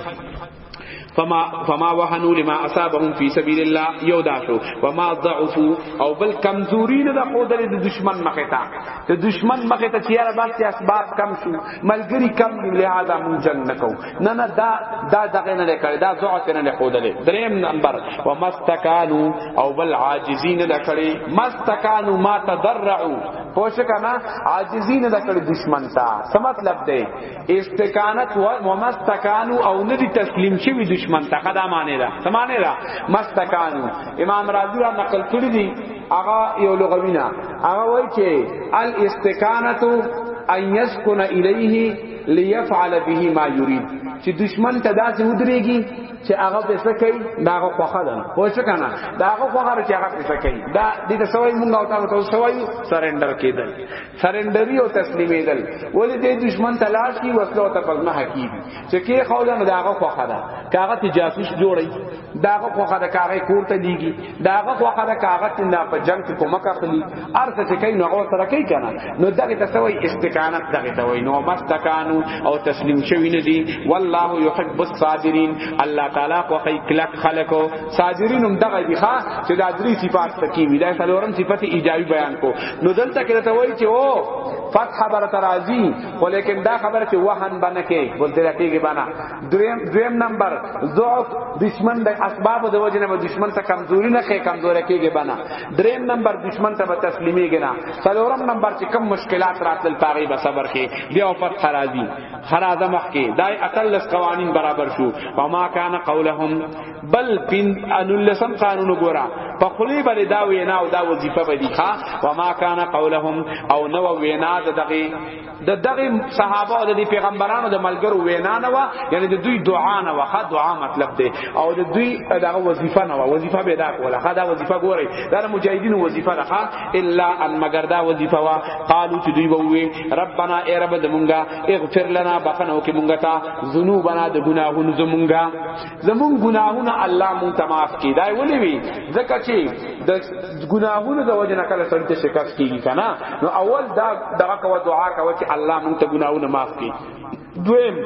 فما فما وهنوا لما اصابهم في سبيل الله یو دا شو وما ضعفوا او بل کمزوری نه د خود د دشمن مخه تا د دشمن مخه ته چیرې بس اسباب کم شو ملګری کم لہذا مون جنگ نکو نه نه دا دا دغه نه کړی دا ضعف نه خود له دریم نمبر ومستکانو او بل عاجزین نه کړی مستکانو ما تضرعوا پوښ کنا عاجزین نه کړی دشمن تا څه مطلب دی استکانت و مستکانو او ندی تسلیم شوی دشمن ته خدا معنی دا سمانه دا مستکانو امام رازی را نقل کړی دی هغه یو لغوینا هغه وای چې الاستکانت ان یسکن الیه لیفعل به ما یرید چې دشمن ته داسې ودرېږي چې هغه په څه کوي دا هغه خوخه ده خو څه کنه دا هغه خوخه چې هغه په څه کوي دا دې ته سوي مونږ او تاسو سوي سرندر کېدل سرندری او تسلیمیدل ولې دې دشمن تلاش کی وسلو ته پزما حقیقي چې کې خوله نه داغه خوخه ده کاغه ته جاسوس جوړي داغه خوخه ده کاغه کور ته دیږي داغه خوخه ده کاغه ته نه په جنگ کې کومک اخلي ارته چې کین هغه سره کوي کنه نو دغه ته سوی استقامت دغه ته وای نو مستکانو او تسلیم شوی نه دي والله يحب الصابرین الله تعالی خو خی کلک خلقو صابرین هم دغه دي ښا چې دا درې صفات تکي وی دا څلورم صفت ایجابي بیان کو نو دلته کې ته وایي چې او فتح خبر ترازی خو لیکن دا خبر چې وهن باندې کې بولته راکېږي باندې دریم دریم نمبر ضعف دشمن د اسباب د وجنه به دشمن ته کمزوري نه کې کمزور کېږي باندې دریم نمبر دشمن ته به تسلیمي ګنا څلورم نمبر چې کم مشکلات راتل پاغي به صبر کې بیا او فتح راځي خرازه مخ کې دای اقل قوانین برابر شو وما کان قولهم بل پین انلسم قانون ګورا په خلی باندې دا وینا او دا وظیفه باندې ښا و ما کان قولهم او نو وینا د دغه د دغه صحابه او د پیغمبرانو د ملګرو وینا نه و یعنی د دوی دعا نه و ښا دعا مطلب دی او د دوی دغه وظیفه نه و وظیفه به دا کوله ښا دا وظیفه ګوري دا مجاهدین وظیفه ده ښا الا ان مگر دا وظیفه وا قالو چې دوی ووي ربنا ای رب د مونږه اغفر لنا بخنو کې مونږه تا ذنوبنا د ګناهونو زمونږه زمون ګناهونه الله مون ته معاف کړي دا ولې وی ځکه چې د ګناهونو د وجه نه کله سړی ته شکست کیږي کنه نو اول دا دغه کو دعا کوي چې الله مون ته ګناهونه معاف کړي دویم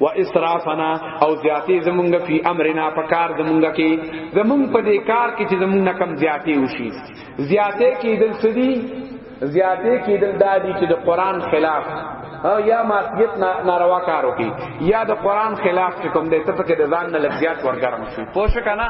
و اسرافنا او زیاتی زمونږ فی امرنا پکار زمونږ کې زمونږ په دې کار کې چې زمونږ کم زیاتی وشي زیاتی کې دل سدي زیاته کیدل دادی چې د قران خلاف او یا معصیت ناروا کارو کی یا د قران خلاف چې کوم دې ته پکې د ځان نه لفظیات ورګرم شي پوښ کنا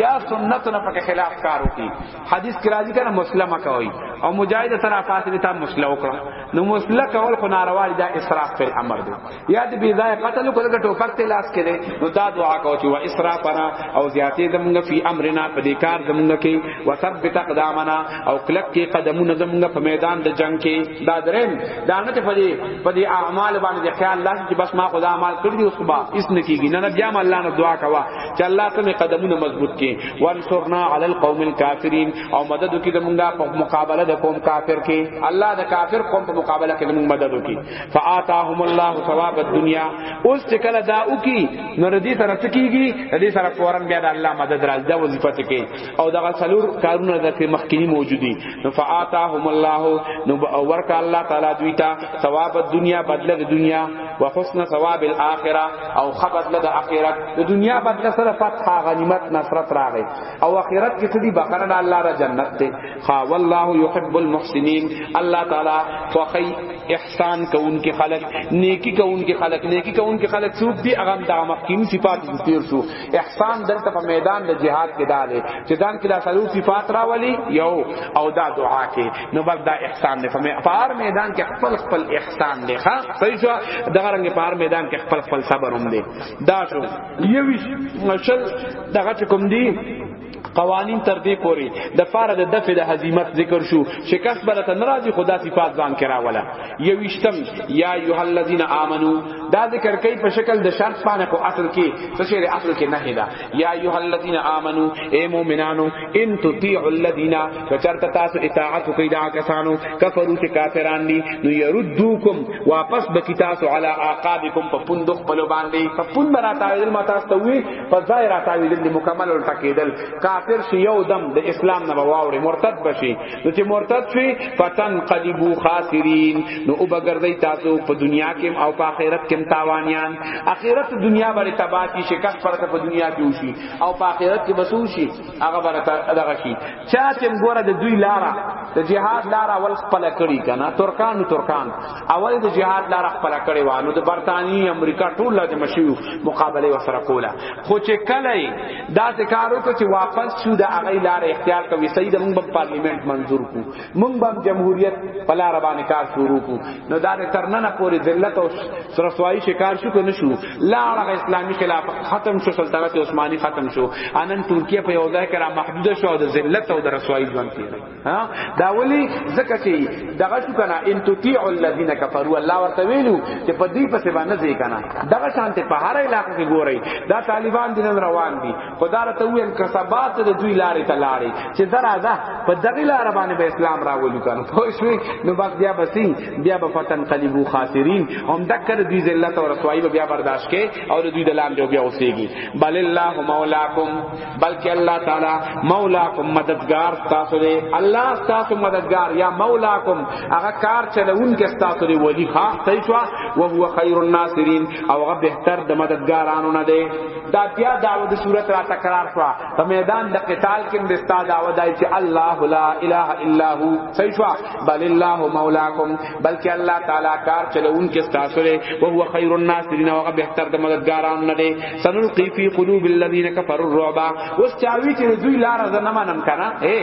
یا سنت نه پکې خلاف کارو کی حدیث کې راځي کنه مسلمه کوي او مجاهد سره فاصله ته مسلو کړه نو مسلک اول خو ناروا دا اسراف په امر دی یا د بی ځای قتل کو دغه ټوپک ته لاس کړي نو دا دعا کو چې وا اسرافنا او زیاتې زمونږ فی امرنا په دې کار زمونږ کې وثبت اقدامنا او کلک کې قدمونه زمونږ په میدان د جنگ کې دا درم دا نه ته فدی فدی اعمال باندې خیال لاس چې بس ما خدا اعمال کړی اوس با اس نه کیږي نه بیا الله نه دعا کوا چې الله ته قدمونه مضبوط کې وانصرنا علی القوم الکافرین او مدد کې زمونږ په مقابله د قوم کافر کې الله د کافر قوم په مقابله کې زمونږ مدد وکړي فآتاهم الله ثواب الدنيا اوس چې کله دا وکي نو ردی سره سکیږي ردی سره فورن بیا د الله مدد راځي دا وظیفه تکي او دغه سلور کارونه د په مخکینی موجودي نو فآتاهم الله نو ورک الله تعالی دوی ته ثواب الدنيا بدله د دنیا وحسن ثواب الاخره او خبر له د اخرت د دنیا بدله سره فتح غنیمت نصرت راغی او اخرت کې سړي بخره الله را جنت ته ها والله يحب المحسنين الله تعالی فخي احسان کوونکې خلق نیکی کوونکې خلق نیکی کوونکې خلق څوک دي هغه د مخکین صفات تیر شو احسان دلته په میدان د جهاد کې داله چې ځان کې دا سلو صفات راولي یو او دا دعا کې نو بل دا احسان دی په هر میدان کې خپل خپل احسان دی ها صحیح شو دغه رنګ په هر میدان کې خپل خپل صبر هم دی دا شو یوش مشل دغه کوم دی قوانین تر دې پوري د فار د دفع د هزیمت ذکر شو شکست بل ته ناراضي خدا صفات ځان کرا ولا یوشتم یا ایه الذین آمنو دا ذکر کوي په شکل د شرط باندې خو اصل کې څه شی اصل کې نه هدا یا ایه الذین آمنو اے مؤمنانو ان تطیعوا الذین فچرت تاسو اطاعت کوي دا کسانو کفرو چې کافران دي نو يردوکم واپس بکی تاسو علی عقابکم په پوند خپل باندې په پوند راته ما تاسو ته وی په ځای را تاویدل دي مکمل الټا کېدل کافر شي یو دم د اسلام نه واوري مرتد بشي نو چې مرتد شي فتن قلبو خاسرین نو وبګردی تاسو په دنیا کې او په آخرت کې تاوانیان آخرت دنیا باندې تباہ شي شکست پر په دنیا کې وشي او په آخرت کې بسوشي هغه برته دغه شي چا چې ګوره د دوی لارا د جهاد لارا ول خپل کړی کنه ترکان ترکان اول د جهاد لارا خپل کړی و نو د برتانی امریکا ټول لازم شیو مقابله وسره کوله خو چې کله دا ذکرو ته چې واپس شو د هغه لار اختیار کوي سید موږ پارلیمنت منظور کو مونږ به جمهوریت په لار باندې کار شروع کو نو دا ترننه پورې ذلت او رسوایی شکار شو کنه شو لاړه اسلامي خلاف ختم شو سلطنت عثماني ختم شو انن ترکیه په یو ځای کې را محدود شو د ذلت او د رسوایی ژوند کې ها دا ولی زکه چې دغه شو کنه ان تطیع الذین کفروا الله ورته ویلو چې په دې پسې باندې ځی کنه دغه شانته په هر علاقې کې ګوري دا طالبان دین روان دي خدا ته ویل کسبات د دوی لارې ته لاړې چې درازه په دغه لار باندې به اسلام راولو کنه خو شوي نو بس بیا بسین بیا به فتن قلیبو خاسرین هم دکر دوی ذلت او رسوایی به بیا برداشت کې او دوی د لاندې بیا اوسېږي بل الله مولاکم بلکې الله تعالی مولاکم مددگار تاسو دی الله تاسو مددگار یا مولاکم هغه کار چلون کې تاسو دی ولی خاص صحیح شو او هو خیر الناصرین او هغه بهتر د مددگارانو نه دی دا بیا داود صورت را تکرار شو په میدان د قتال کې د استاد داود آی چې الله لا اله الا هو صحیح شو بل الله مولاکم بلکې الله تعالی کار چلون کې تاسو له او هو خیر الناصرین او بهتر د مددګاران نه دی سنلقی فی قلوب الذین کفروا الرعب واستعوی چې دوی لار نه منم کنه اے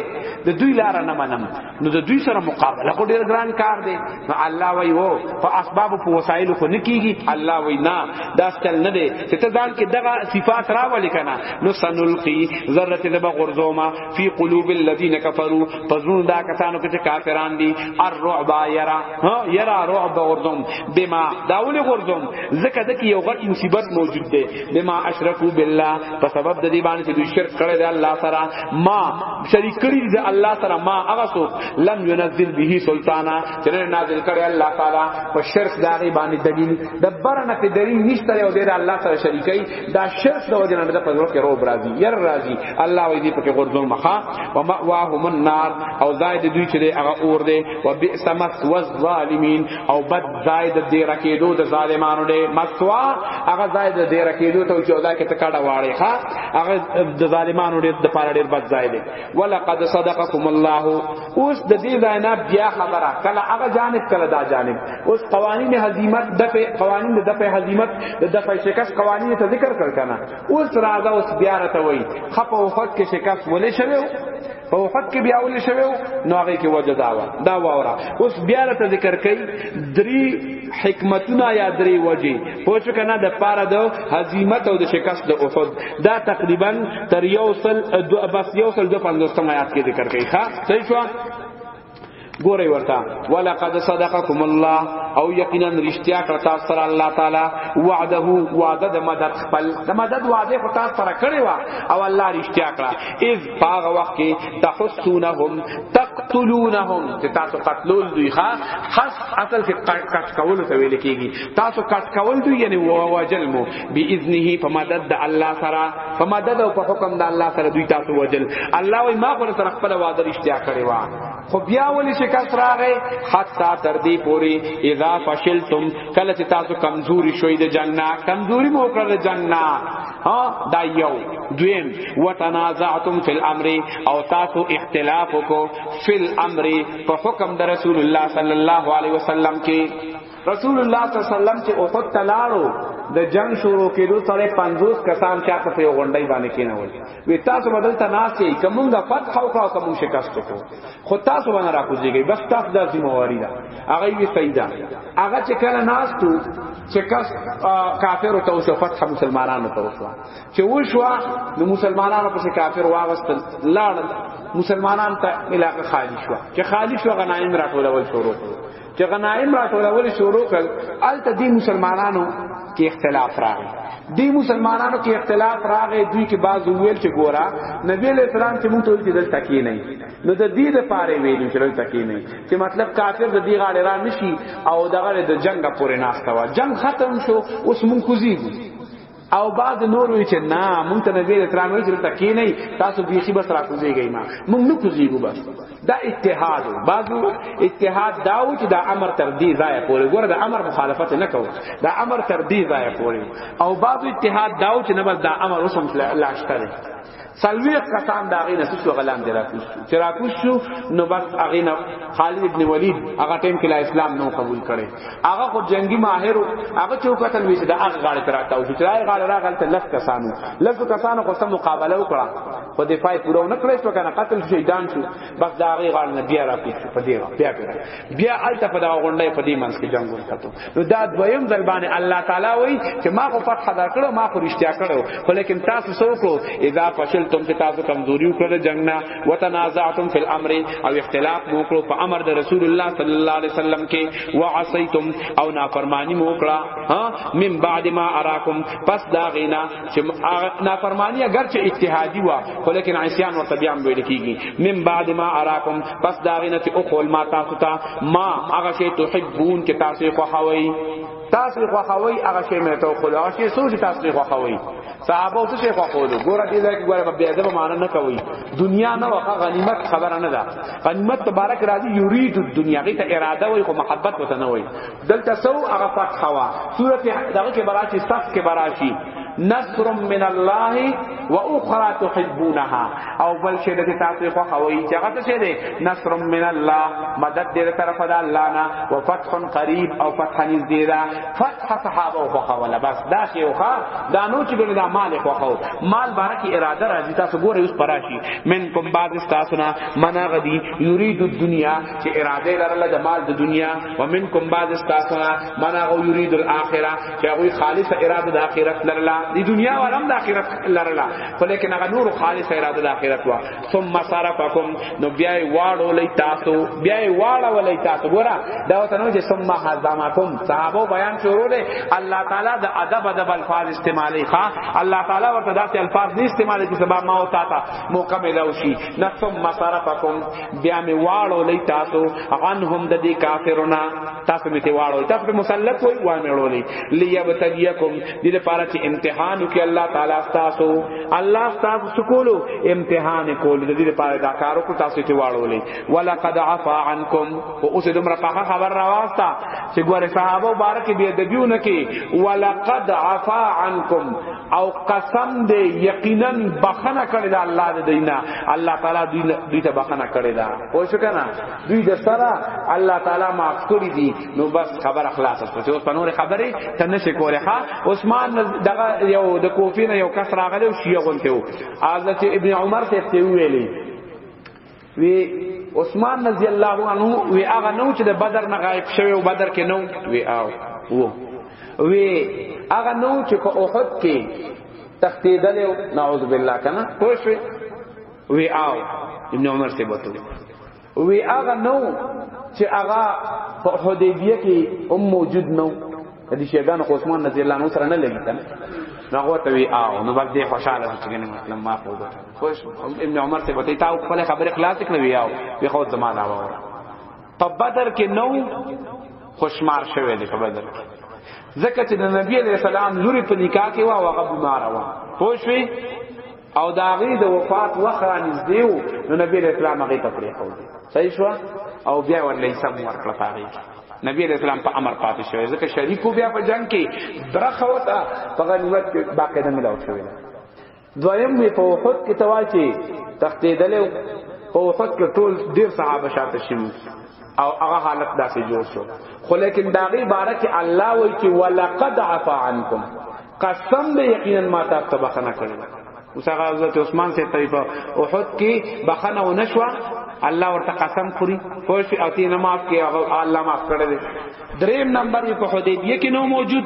د دوی لار نه منم نو د دوی سره مقابله خو ډیر ګران کار دی نو الله وای وو په اسباب په وسایل خو نکیږي الله وای نه دا ستل نه دی چې ته ځان کې دغه صفات راولې کنه نو سنلقي ذره د بغرزوما فی قلوب الذین کفروا فزون دا کسانو کې چې کافران دي الرعب یرا ها یرا رعب غرزوم بما داول غرزوم زکه دکی یو غټ مصیبت موجود دی بما اشرکو بالله په سبب د دې باندې چې دوی شرک کړی دی الله سره ما شریک کړی دی الله سره ما هغه سو لم ينزل به سلطانا چې نازل کړی الله تعالی په شرک دا غي باندې دلیل د برنه په دلیل نشته او د الله سره شریکای دا شرک د وجه نه د پزړو کې روب راضي ير راضي الله وې دې پکې غردون مخا و مأواهم النار او زائد دوی چې هغه اور دی و بئس مثوا الظالمین او بد زائد دې رکیدو د ظالمانو دې مثوا هغه زائد دې رکیدو ته چې دا کې تکړه واړی ها هغه د ظالمانو ډیر د پاره ډیر بد ځای دی ولقد صدقكم الله اوس د دې ځای نه بیا خبره کله هغه جانب کله دا جانب اوس قوانین هزیمت دفع قوانین د دفع هزیمت د دفع شکست قوانین ته ذکر کړ کنه اوس راځه اوس بیا راته وای خپه وخت کې شکست ولې شوی په وحد کې بیا ولې شوی نو هغه کې وجه داوا دا واورا اوس بیا ته ذکر کړي درې حکمتونه یا درې وجه پوښ کنه د پاره د هزیمت او د شکست د احد دا تقریبا تر یو سل دو بس یو سل دو پندوستم آیات کې ذکر کړي ښا صحیح شو ګوري ورته ولقد صدقكم الله او یقینا رشتیا کړ تاسو سره الله تعالی وعده وعده د مدد خپل د مدد وعده خو تاسو سره کړی وا او الله رشتیا کړه اذ باغ وخت کې تحسونهم تقتلونهم چې تاسو قتلول دوی ښا حس اصل کې کټ کول ته ویل کیږي تاسو کټ کول دوی یعنی وجل مو باذنه په مدد د الله سره په مدد او په حکم د الله سره دوی تاسو وجل الله وای ما خو سره خپل وعده رښتیا کړی وا خو بیا ولې شکست راغی حتا تر دې پوری اذا فشلتم کله چې تاسو کمزوري شوي د جننا کمزوري مو کړ د جننا ها دا یو دویم وتنازعتم فی الامر او تاسو اختلاف کو فی الامر په حکم د رسول الله صلی الله علیه وسلم کې رسول الله صلی الله علیه وسلم چې احد تلاړو د جنگ شروع کېدو سره 50 کسان چا ته په غونډي باندې کېنول وی تاسو بدل تناسي کومه فتح او کا کوم شکست کو خو تاسو باندې را کوزيږي بس تاسو د ذمہ واری ده هغه وی سیدا هغه چې کله ناس تو چې کس کافر ته وشو فتح مسلمانانو ته وشو چې وشو نو مسلمانانو په کافر واغستل لاړ مسلمانان ته علاقه خالی شو چې خالی شو غنایم راټولول شروع کړو چې غنایم را ټولول شروع کړ الته دی مسلمانانو کې اختلاف راغی دی مسلمانانو کې اختلاف راغی دوی کې بعض ویل چې ګورا نبی علیہ السلام چې مونږ ته ویل چې دلته کې نه نو د دې لپاره ویل چې دلته کې نه چې مطلب کافر د دې غاړه را نشي او دغه د جنگ پورې ناشته وا جنگ ختم شو اوس مونږ کوزیږو او بعد نور وی چې نه مونږ ته نبی رسول الله چې تکې نه تاسو بیخي بس را کوزیږئ ما مونږ نه کوزیږو بس دا اتحاد بعد اتحاد دا و چې دا امر تر دې ځای پورې ګوره دا امر مخالفت نه کوو دا امر تر دې ځای پورې او بعد اتحاد دا و چې نه بس دا امر اوس هم لا شته سلویخ کسان دا غی نسو شو غلام دی راکوش شو چې راکوش شو نو بس هغه نه خالد ابن ولید هغه ټیم کې لا اسلام نو قبول کړي هغه خو جنگي ماهر هغه چې وکتل وی چې دا هغه غاړه پر راته او چې راي غاړه راغل ته لس کسانو لس کسانو خو سم مقابله وکړه خو دفاع پوره نه کړې شو کنه قتل شهیدان شو بس دا غی غاړه نه بیا راکوش شو په دی بیا کړه بیا الته په دغه غونډه په دې منځ کې جنگ وکړو نو دا دویم ځل باندې الله تعالی وایي چې ما خو فتح دا کړو ما خو رښتیا کړو خو لیکن تاسو سو کو اذا فشلتم چې تاسو کمزوري وکړه جنگ نه وتنازعتم فی الامر او اختلاف مو کړو په امر د رسول الله صلی الله علیه وسلم کې وعصیتم او نافرمانی مو کړه ها من بعد ما اراکم پس دا غینا چې نافرمانی اگر چې اجتهادی وا خو لیکن عصیان ورته بیا ویل کیږي من بعد ما اراکم پس دا غینه چې او خول ما تاسو ته ما هغه شی تحبون چې تاسو خو خوي تاسو خو خوي هغه شی مې ته خو هغه شی سوچ تاسو خو خوي صحابه اوس شی خو خو ګوره دې لکه ګوره بیا دې معنا نه کوي دنیا نه واخه غنیمت خبره نه ده غنیمت تبارک راضي یرید الدنیا غي ته اراده وي خو محبت وته نه وي دلته سو هغه فتح وا سورته دغه کې براشي صف کې براشي نصر من الله واخرى تحبونها او بل شي د تاسو خو خوي چې هغه څه دی نصر من الله مدد دې طرف د الله نه او فتح قریب او فتح نږدې ده فتح صحابه او خوله بس دا شی او خا دا نو چې ګل دا مال خو خو مال بارکی اراده راځي تاسو ګورئ اوس پراشي من کوم بعد تاسو نه منا غدي یرید الدنیا چې اراده لرله د مال د دنیا ومن کوم بعد استاسنا منا او یرید الاخره چې هغه خالص اراده د اخرت لرلا دی دنیا ولم د اخرت لرلا خو لیکن هغه نور خالص اراده د اخرت وا ثم صرفکم نو بیا واړو لای تاسو بیا واړو لای تاسو ګورا دا وته نو چې ثم حزمکم صحابه بیان شروع دي الله تعالی د ادب ادب الفاظ استعمالي ها الله تعالی ورته داسې الفاظ نه استعمالي چې سبا ما او تا ته موقع ملوشي نثم صرفکم بیا می واړو لې تاسو عنهم د دې کافرونه تاسو می ته واړو تاسو په مسلط وای وای می وړو لې لیبتلیکم دې لپاره چې امتحان وکي الله تعالی تاسو الله تاسو سکولو امتحان کول دې لپاره دا کارو کو تاسو ته واړو لې ولقد عفا عنکم او اوس دې مر په خبر راواستا چې ګوره صحابه مبارک دې دبیونه کې ولقد عفا عنکم او قسم دې یقینا بخنه کړی دا الله دې دینا الله تعالی دوی دوی ته بخنه کړی دا پوه شو کنه دوی د سره الله تعالی معاف کړی دي نو بس خبر اخلاص شو چې اوس په نور خبره ته نشي کوله ها عثمان دغه یو د کوفین یو کس راغلی او شیعه غونته و حضرت ابن عمر ته ویلی وی عثمان رضی الله عنه وی هغه نو چې د بدر نه غایب شوی او بدر کې نو وی آو وو وی هغه نو چې په احد کې تختیدل نعوذ بالله کنه خوش وی وی آو ابن عمر سے بتو وی هغه نو چې هغه په حدیبیه کې هم موجود نو د شیګان عثمان رضی الله عنه سره نه لګی کنه نو هغه ته وی آو نو باندې خوشاله چې کنه مطلب ما خو خوش ابن عمر سے بتائی تا خپل خبر اخلاص کړو یاو به خود زمانہ و په بدر کې نو خوشمار شوه دې په بدر کې زکه چې د نبی علیہ السلام لوري په نکاح کې وا وغه بیمار وا پوښوي او دا غي د وفات وخرا نږدې وو نو نبی علیہ السلام هغه ته پرې خو صحیح شو او بیا ورلې سم ورکړه پاره نبی علیہ السلام په امر پاتې شوی ځکه شریکو بیا په جنگ کې برخه وتا په غنیمت کې باقی نه ملاو شوی دویم وی په وخت کې تواچی تختیدل په وخت کې ټول ډیر صحابه شاته شوی او هغه حالت داسې جوړ شو خو لیکن داغي باره کې الله وایي چې ولقد عفا عنکم قسم به یقینا ما تاسو ته بخنه کړی اوس هغه حضرت عثمان سے طیب احد کې بخنه و نشوا الله ورته قسم خوري خو شي او تینه معاف کې الله معاف کړی دریم نمبر په حدیبیه کې نو موجود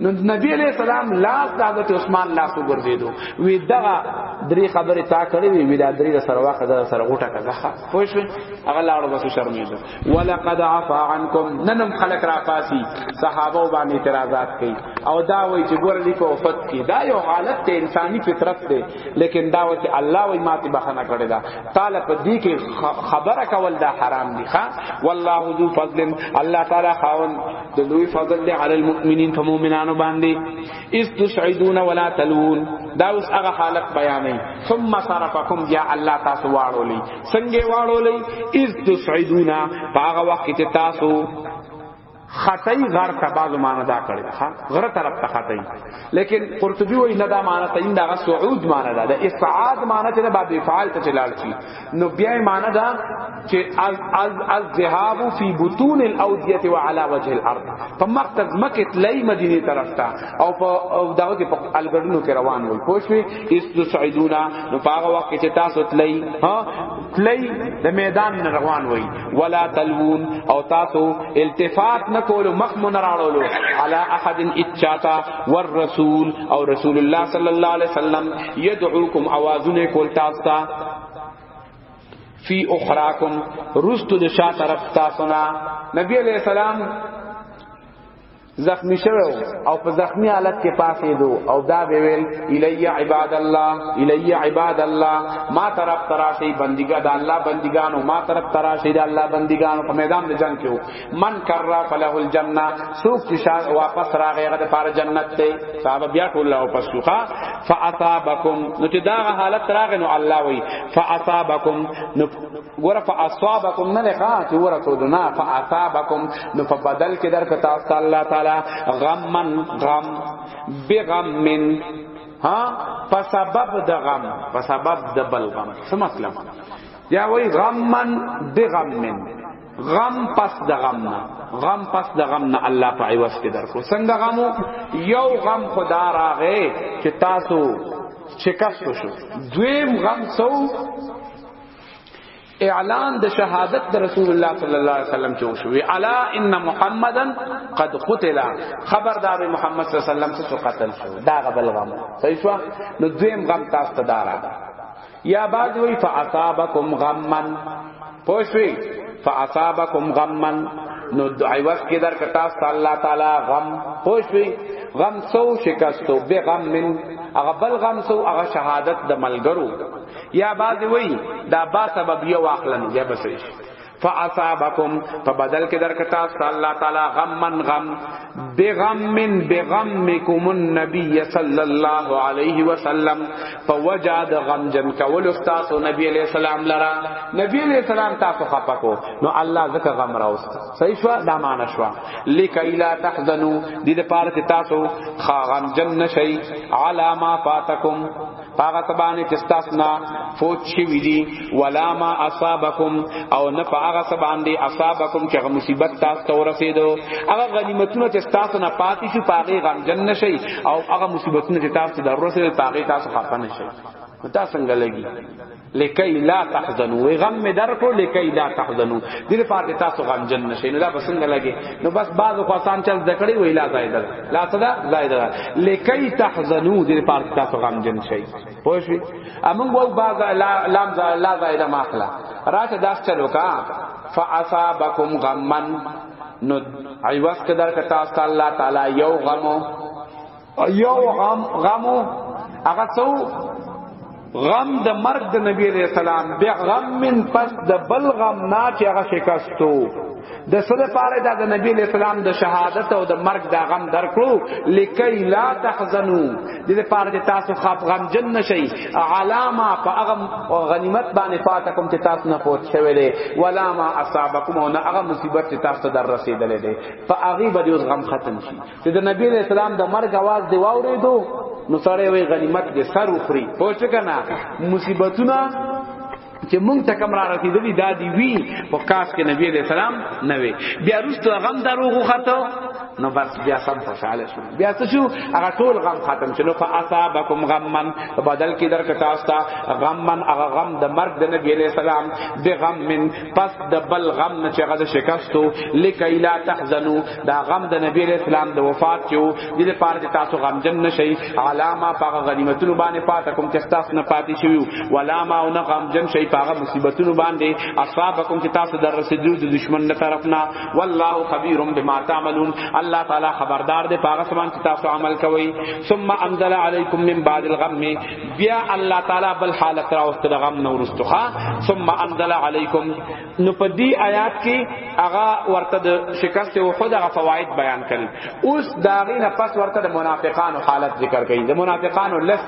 نو نبی علیہ السلام لاس د حضرت عثمان لاس وګرځیدو وی دغه درې خبره تا کړې وی وی دا درې سره واخه دا سره غوټه کړه خو شو هغه لاړو بس شرمېده ولقد عفا عنکم ننم خلق را پاسی صحابه باندې اعتراضات کړي او دا وی چې ګور دې په وفات کې دا یو حالت ته انساني فطرت دی لیکن دا وی الله وی ماته بخنه کړی دا تعالی په دې کې خبره کول دا حرام دی ښا والله ذو فضل الله تعالی خاون د لوی فضل دی علی المؤمنین په مؤمنانو باندې اس تسعدون ولا تلون دا اوس هغه حالت بیانې ثم صرفکم یا الله تاسو واړولې څنګه واړولې اس تسعدون هغه وخت کې تاسو خطی غر ته بعض معنی دا کړی ها غر طرف ته خطی لیکن قرطبی وی نه دا معنی ته انده صعود معنی دا د اسعاد معنی ته باب فعال ته چلال شي نو بیا معنی دا چې از از از ذهاب فی بطون الاودیه وعلى وجه الارض په مقصد مکه تلای مدینه طرف ته او په دغه کې په الګړنو کې روان وي پوښوي اس د سعیدونا نو هغه وخت کې تاسو تلای ها تلای د میدان نه روان وي ولا تلوون او تاسو التفات نکول مخ مون راړولو علی احد اچاتا والرسول او رسول الله صلی الله علیه وسلم يدعوکم اوازونه کول تاسو فی اخراکم رستو د شا طرف تاسو نه نبی علیہ السلام زخمی شوه او په زخمی حالت کې پاسې دو او دا به ویل الی عباد الله الی عباد الله ما طرف تراشی بندګا د الله بندګانو ما طرف تراشی د الله بندګانو په میدان د جنگ کې من کرا فله الجنه سوق چې شان واپس راغی هغه د پاره جنت ته صاحب بیا ټول لا واپس شوخه فاصابکم نو چې دا حالت راغی نو الله وی فاصابکم نو ګور فاصابکم نه لکه چې ور ته دنا فاصابکم نو په بدل کې در کتا الله تعالی غمن غم بغم من ها په سبب د غم په سبب د بل غم څه مطلب یا وای غمن بغمن غم پس د غم نه غم پس د غم نه الله په عوض کې درکو څنګه غمو یو غم خدا راغې چې تاسو شکست شو دویم غم سو اعلان د شهادت د رسول الله صلی الله علیه وسلم چې شو الا ان محمدا قد قتل خبردار محمد صلی الله علیه وسلم څخه قتل شو دا غبل غم صحیح شو نو دویم غم تاسو ته دارا یا بعد وی فاصابکم غمن پوشوی فاصابکم غمن نو عوض کې در کتا الله تعالی غم پوشوی غم سو شکستو به غم من هغه بل غم سو هغه شهادت د ملګرو یا بعد وی دا با سبب یو واخلن بیا بسې فاصابکم په بدل کې درک تاسو الله تعالی غم من غم بغم من بغمکم النبی صلی الله علیه وسلم په وجاد غم جن کول تاسو نبی علیہ السلام لرا نبی علیہ السلام تاسو خپکو نو الله زکه غم راوست صحیح شو دا معنا شو لکای لا تحزنوا دې لپاره تاسو خا غم جن نشي علاما فاتکم پاغه سبانه چې تاسو نه فوت شي وی دي ولا ما اصابکم او نه پاغه سبان دي اصابکم چې هغه مصیبت تاسو ته ورسېدو هغه غنیمتونه چې تاسو نه پاتې شو پاغه غم جن نشي او هغه مصیبتونه چې تاسو ته ورسېدو پاغه تاسو خفه نشي دا څنګه لګي لکی لا تحزنو وی غم می در کړو لکی لا تحزنو دې لپاره چې تاسو غم جن نشئ نو دا بسنګ لګي نو بس بعض خو آسان چل دکړي وی لا زائد لا صدا زائد لکی تحزنو دې لپاره چې تاسو غم جن شئ پوه شئ امون وو بعض لا لام لا زائد ماخلا راته داس چلو کا فاصابکم غمن نو ایواز کدار کتا الله تعالی یو غمو یو غم غمو هغه څو غم د مرګ د نبی علیہ السلام به غم من پس د بل غم نه چې هغه شکستو د سره پاره د نبی علیہ السلام د شهادت او د مرګ د غم درکړو لکي لا تحزنو د دې پاره د تاسو خاف غم جن نشي علامه فغ غنیمت باندې فاتکم چې تاسو نه پوت شوي دي ولا ما اصابکم او نه هغه مصیبت چې تاسو در رسیدلې دي فغیب د غم ختم شي چې د نبی علیہ السلام د مرګ आवाज دی واورېدو نو سره وی غنیمت دې سر وخري پوه شو کنه مصیبتونه چې مونږ ته کم را رسیدلی دا دی وی په کاس کې نبی علیہ السلام نه وی بیا رستو غم دروغو خطو نو بس بیا سم خوشاله شو بیا څه شو هغه ټول غم ختم شنو فاصابکم غمن بدل کې در کټا استا غمن هغه غم د مرګ د نبی علیہ السلام د غم من پس د بل غم نه چې هغه شکستو لکیلا تحزنو دا غم د نبی علیہ السلام د وفات چې وو د دې پاره چې تاسو غمجن نشئ علامه پاغه غنیمتونو باندې پاته کوم چې تاسو نه پاتې شوی ولا ما او نه غمجن شئ پاغه مصیبتونو باندې اصحابکم چې تاسو در رسیدو د دشمن له طرف نه والله خبیر بما تعملون الله تعالی خبردار دی پاغه سبحان چې تاسو عمل کوئ ثم انزل علیکم من بعد الغم بیا الله تعالی بل حالت را واست د غم نورستخه ثم انزل علیکم نو په دې آیات کې هغه ورته د شکست او خود هغه فواید بیان کړي اوس داغه نه پس ورته د منافقانو حالت ذکر کړي د منافقانو لس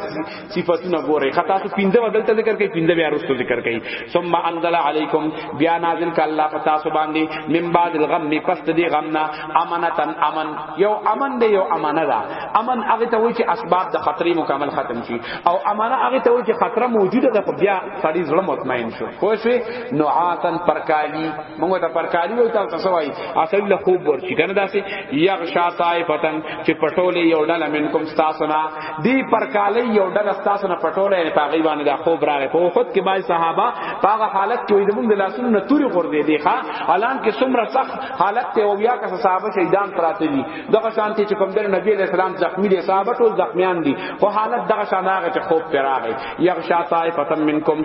صفاتونه ګوري خطا ته پینځه بدلته ذکر کړي پینځه بیا رسو ذکر کړي ثم انزل علیکم بیا نازل ک الله پتا سو باندې من بعد الغم پس دې غم نه امانتن امن یو امن دی یو امانه ده امن هغه ته وایي چې اسباب د خطرې مکمل ختم شي او امانه هغه ته وایي چې خطر موجوده ده بیا سړی ظلم مطمئن شو خو شوی نعاتن پرکالی موږ ته پرکالی وای تاسو څه وای اصل له خوب ورچی کنه داسې یغشا طائفتن چې پټولې یو ډله منکم تاسو نه دی پرکالی یو ډله تاسو نه پټولې په غی باندې دا خوب راغی په خود کې بای صحابه په حالت کې موږ د لاسونو نه توري غور دی دی ښا الان کې څومره سخت حالت ته او بیا که صحابه شهیدان پراته دي دغه شانتي چې کوم در نبی علیہ السلام زخمی دي صحابه ټول زخمیان دي خو حالت دغه شاناغه چې خوب پراغی یغشا طائفه منکم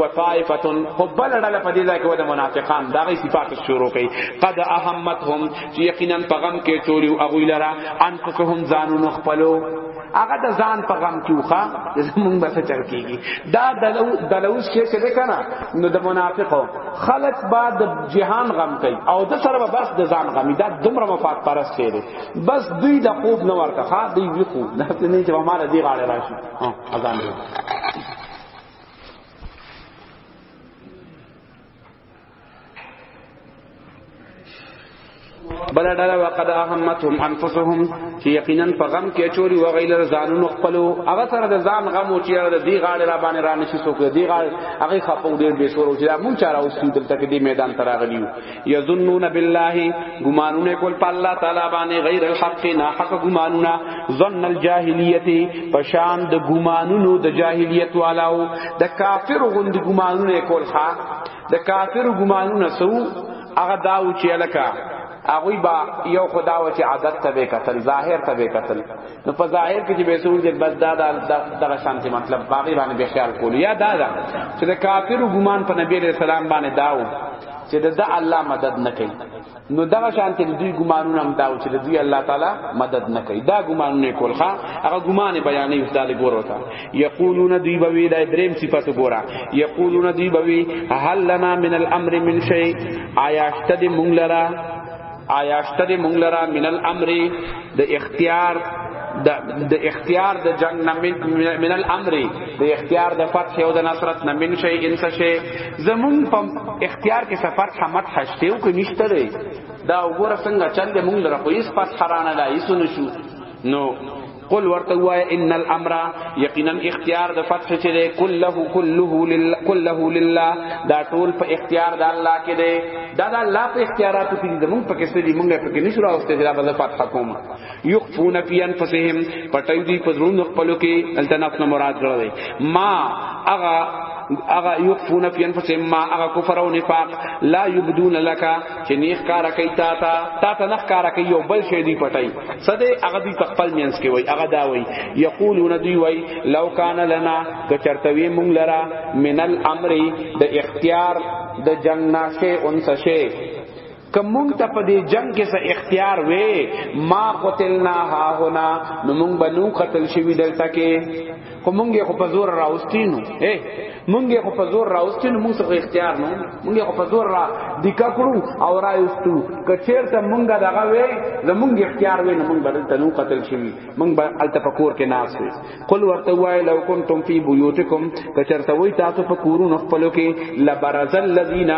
و طائفه خو بل ډله په دې ځای کې و د منافقان دا غي صفات شروع کړي قد اهمتهم چې یقینا په غم کې چوری او اغوی لرا انفسهم ځانونو خپلو هغه د ځان په غم کیوخه زمونږ بس چل کیږي دا دلوس کې چې ده کنه نو د منافقو خلق بعد د جهان غم کوي او د سره بس د ځان غم دا دومره مفاد پرست دی بس دوی د خوب نه ورکه ها دوی وی خوب نه ته نه چې ما دې غاړه راشي ها اذان دی بل ډله وقد اهمتهم انفسهم چې یقینا په غم کې چوری و غیل ځانونو خپلو هغه سره د ځان غم او چې د دی غاړه را باندې را نشي سو کې دی غاړه هغه خپو ډیر بے سور او چې مونږ چاره اوسې دلته کې دی میدان تراغلیو یظنون بالله گمانونه کول په الله تعالی باندې غیر الحق نه حق گمانونه ظن الجاهلیت پشان د گمانونو د جاهلیت والاو د کافر غند گمانونه کول ښا د کافر گمانونه سو هغه داو چې الکا هغه با یو خدا و چې عادت ته به قتل ظاهر ته به قتل نو په ظاهر کې چې به سور دې بس دا دغه شانتي مطلب باغی باندې به خیال کول یا دا دا چې د کافر ګمان په نبی رسول الله باندې داو چې د الله مدد نه کوي نو دغه شانته د دوی ګمانونه هم داو چې د دوی الله تعالی مدد نه کوي دا ګمانونه کول ښا هغه ګمان بیانې استاد ګورو تا یقولون دوی به وی دا دریم صفته ګورا یقولون دوی به وی هل لنا من الامر من شیء آیا شته د مونږ لرا آیاشته دې مونږ لرا من الامر د اختیار د د اختیار د جنگ نه من الامر د اختیار د فتح او د نصرت نه من شي انس شي زمون په اختیار کې سفر حمد حشته او کې نشته دی دا وګوره څنګه چل دې مونږ لرا خو یې فتح رانه لا یې سن شو نو قل ورته وای ان الامر یقینا اختیار د فتح چې ده كله كله لله كله لله دا ټول په اختیار د الله کې ده دا د الله په اختیاراتو کې دي موږ پکې ستې دي موږ پکې نشو راوستي دا به فتح کوم یخفون فی انفسهم پټوي دي په زړونو خپلو کې التنف نه مراد غړي ما اغا اغا یخفون فی انفسهم ما اغا کفر او نفاق لا یبدون لك چې نیخ کار کوي تا تا تا ته نخ کار کوي یو بل شی دی پټای سده هغه دی په خپل مینس کې وای هغه دا وای یقولون دی وای لو کان لنا کچرتوی مونږ لرا من الامر د اختیار د جنگ ناشه انس شی کمون ته په دې جنگ کې څه اختیار وې ما قتلنا ها هنا نو مونږ بنو قتل شوی دلته کې خو مونږه خو په زور راوستینو اے مونږه خو په زور راوستینو مونږ څه اختیار نو مونږه خو په زور را د ککړو او راوستو کچیر ته مونږه دغه وې زمونږ اختیار وې نو مونږ بدل تنو قتل شي مونږ به التفکور کې ناس وې قل ورته وای لو کنتم فی بیوتکم کچیر ته وې تاسو په کورونو خپلو کې لبرز الذین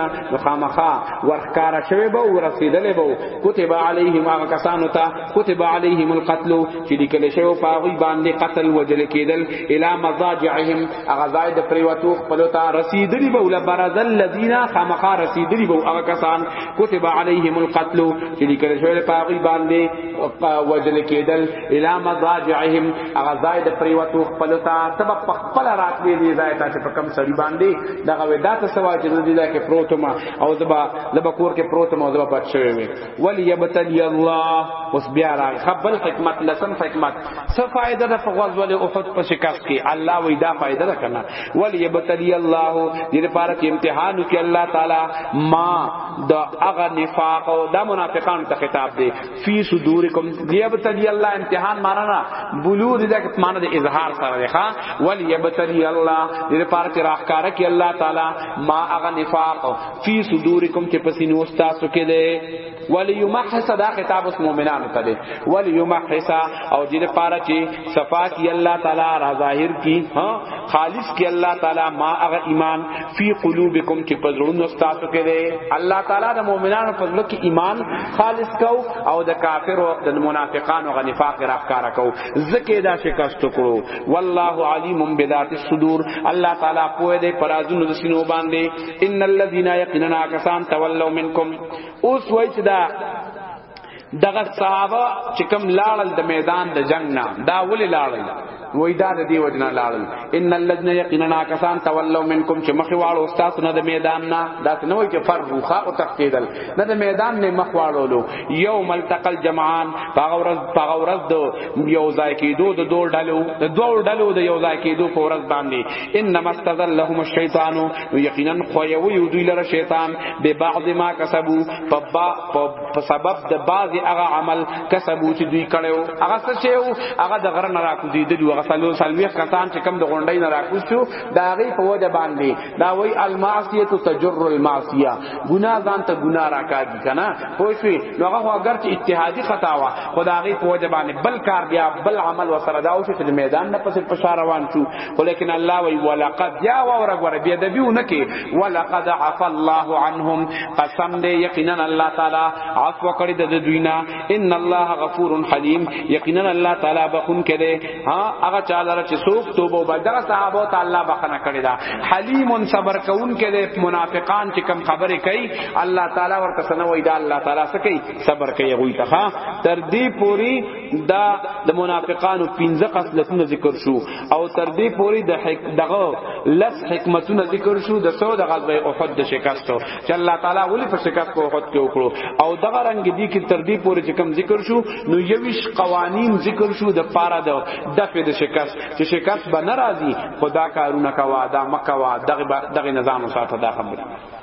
خامخا ورخکار شوی به ورسیدلې به کتب علیهم هغه کسانو ته كتب عليهم القتل چې لیکل شوی په هغه باندې قتل وجل کېدل الی مضاجعهم هغه ځای د پریوتو خپل ته رسیدلی به ول برز الذین خامخا رسیدلی به هغه کسان كتب عليهم القتل چې لیکل شوی په هغه باندې وجل کېدل الی مضاجعهم هغه ځای د پریوتو خپل ته سبب په خپل راتلې دی ځای ته چې په کم سړی باندې دغه ودا ته سوا چې د دې کې پروتما او زبا لبا کور کې پروتما او زبا پات شوی وي وليبتلي الله اوس بیا را خپل حکمت لسم حکمت څه فائدہ ده په غوځ ولې احد په شکست کې الله وی دا فائدہ ده کنه وليبتلي الله دې لپاره چې امتحان وکړي الله تعالی ما د هغه نفاق او د منافقانو ته خطاب دی فی صدورکم ليبتلي الله امتحان معنا نه بلوغ دې معنا د اظهار سره ده ها وليبتلي الله دې لپاره چې راخکاره کې الله تعالی ما هغه نفاق فی صدورکم چې پسینو تاسو کې ده وليمحص دا خطاب اس مؤمنانو ته ده وليمحص او دې لپاره چې صفا کی الله تعالی را ظاهر کی ها خالص کی الله تعالی ما هغه ایمان فی قلوبکم چې پزړونو تاسو کې ده الله تعالی د مؤمنانو په لوک کې ایمان خالص کو او د کافر او د منافقانو غ نفاق را ښکارا کو زکه دا شکست کړو والله علیم بذات الصدور الله تعالی پوهه دې پرازونو د سینو باندې ان الذين يقيننا كسان تولوا منكم اوس وای چې دا دغه صحابه چې کوم لاړل د میدان د جنگ نه دا ولې لاړل وای دا د دی وجنا لاړل ان الذين يقيننا كسان تولوا منكم چې مخ واړو استاد نه د میدان نه دا نه وای چې فر روخه او تقیدل نه د میدان نه مخ واړولو یوم التقل جمعان فغورز فغورز دو یو ځای کېدو د دوه ډلو د دوه ډلو د یو ځای کېدو په ورځ باندې انما استذلهم الشیطان یقینا خویو یو دوی لره شیطان به بعض ما کسبو په سبب د بعض هغه عمل کسبو چې دوی کړو هغه څه چې هغه د غره نه راکوزي د هغه سلو سلوي کسان چې کم د غونډې نه راکوزو دا غي په وجه باندې دا وای المعصیه تجر المعصیه ګناه ځان ته ګناه راکاږي کنه خو شوي نو هغه اگر چې اجتهادي خطا وا خدای په وجه باندې بل کار بیا بل عمل وسره دا او چې میدان نه پس په روان شو خو لیکن الله وی ولقد یا ور غره بیا د بیو نه کی ولقد عفا الله عنهم قسم دې یقینا الله تعالی عفو کړی د دوینا ان الله غفور حلیم یقینا الله تعالی بخون کړي ها هغه چاله چې سوک توبه بدر صحابه تعالی بخنه کړی دا حلیم صبر کون کړي منافقان چې کم خبره کوي الله تعالی ورته سنوي دا الله تعالی سکی صبر کوي غوی ته تر دې پوری دا د منافقانو 15 قسمتونه ذکر شو او تر دې پوری د حک دغه لس حکمتونه ذکر شو د سو د غزوه احد د شکستو چې الله تعالی ولی په شکست په احد کې وکړو او دغه رنگ دي کې تر دې پوری چې کم ذکر شو نو یویش قوانین ذکر شو د پاره د دفع د شکست چې شکست به ناراضي خدا کارونه کوا دا مکوا دغه دغه نظام ساته دا خبره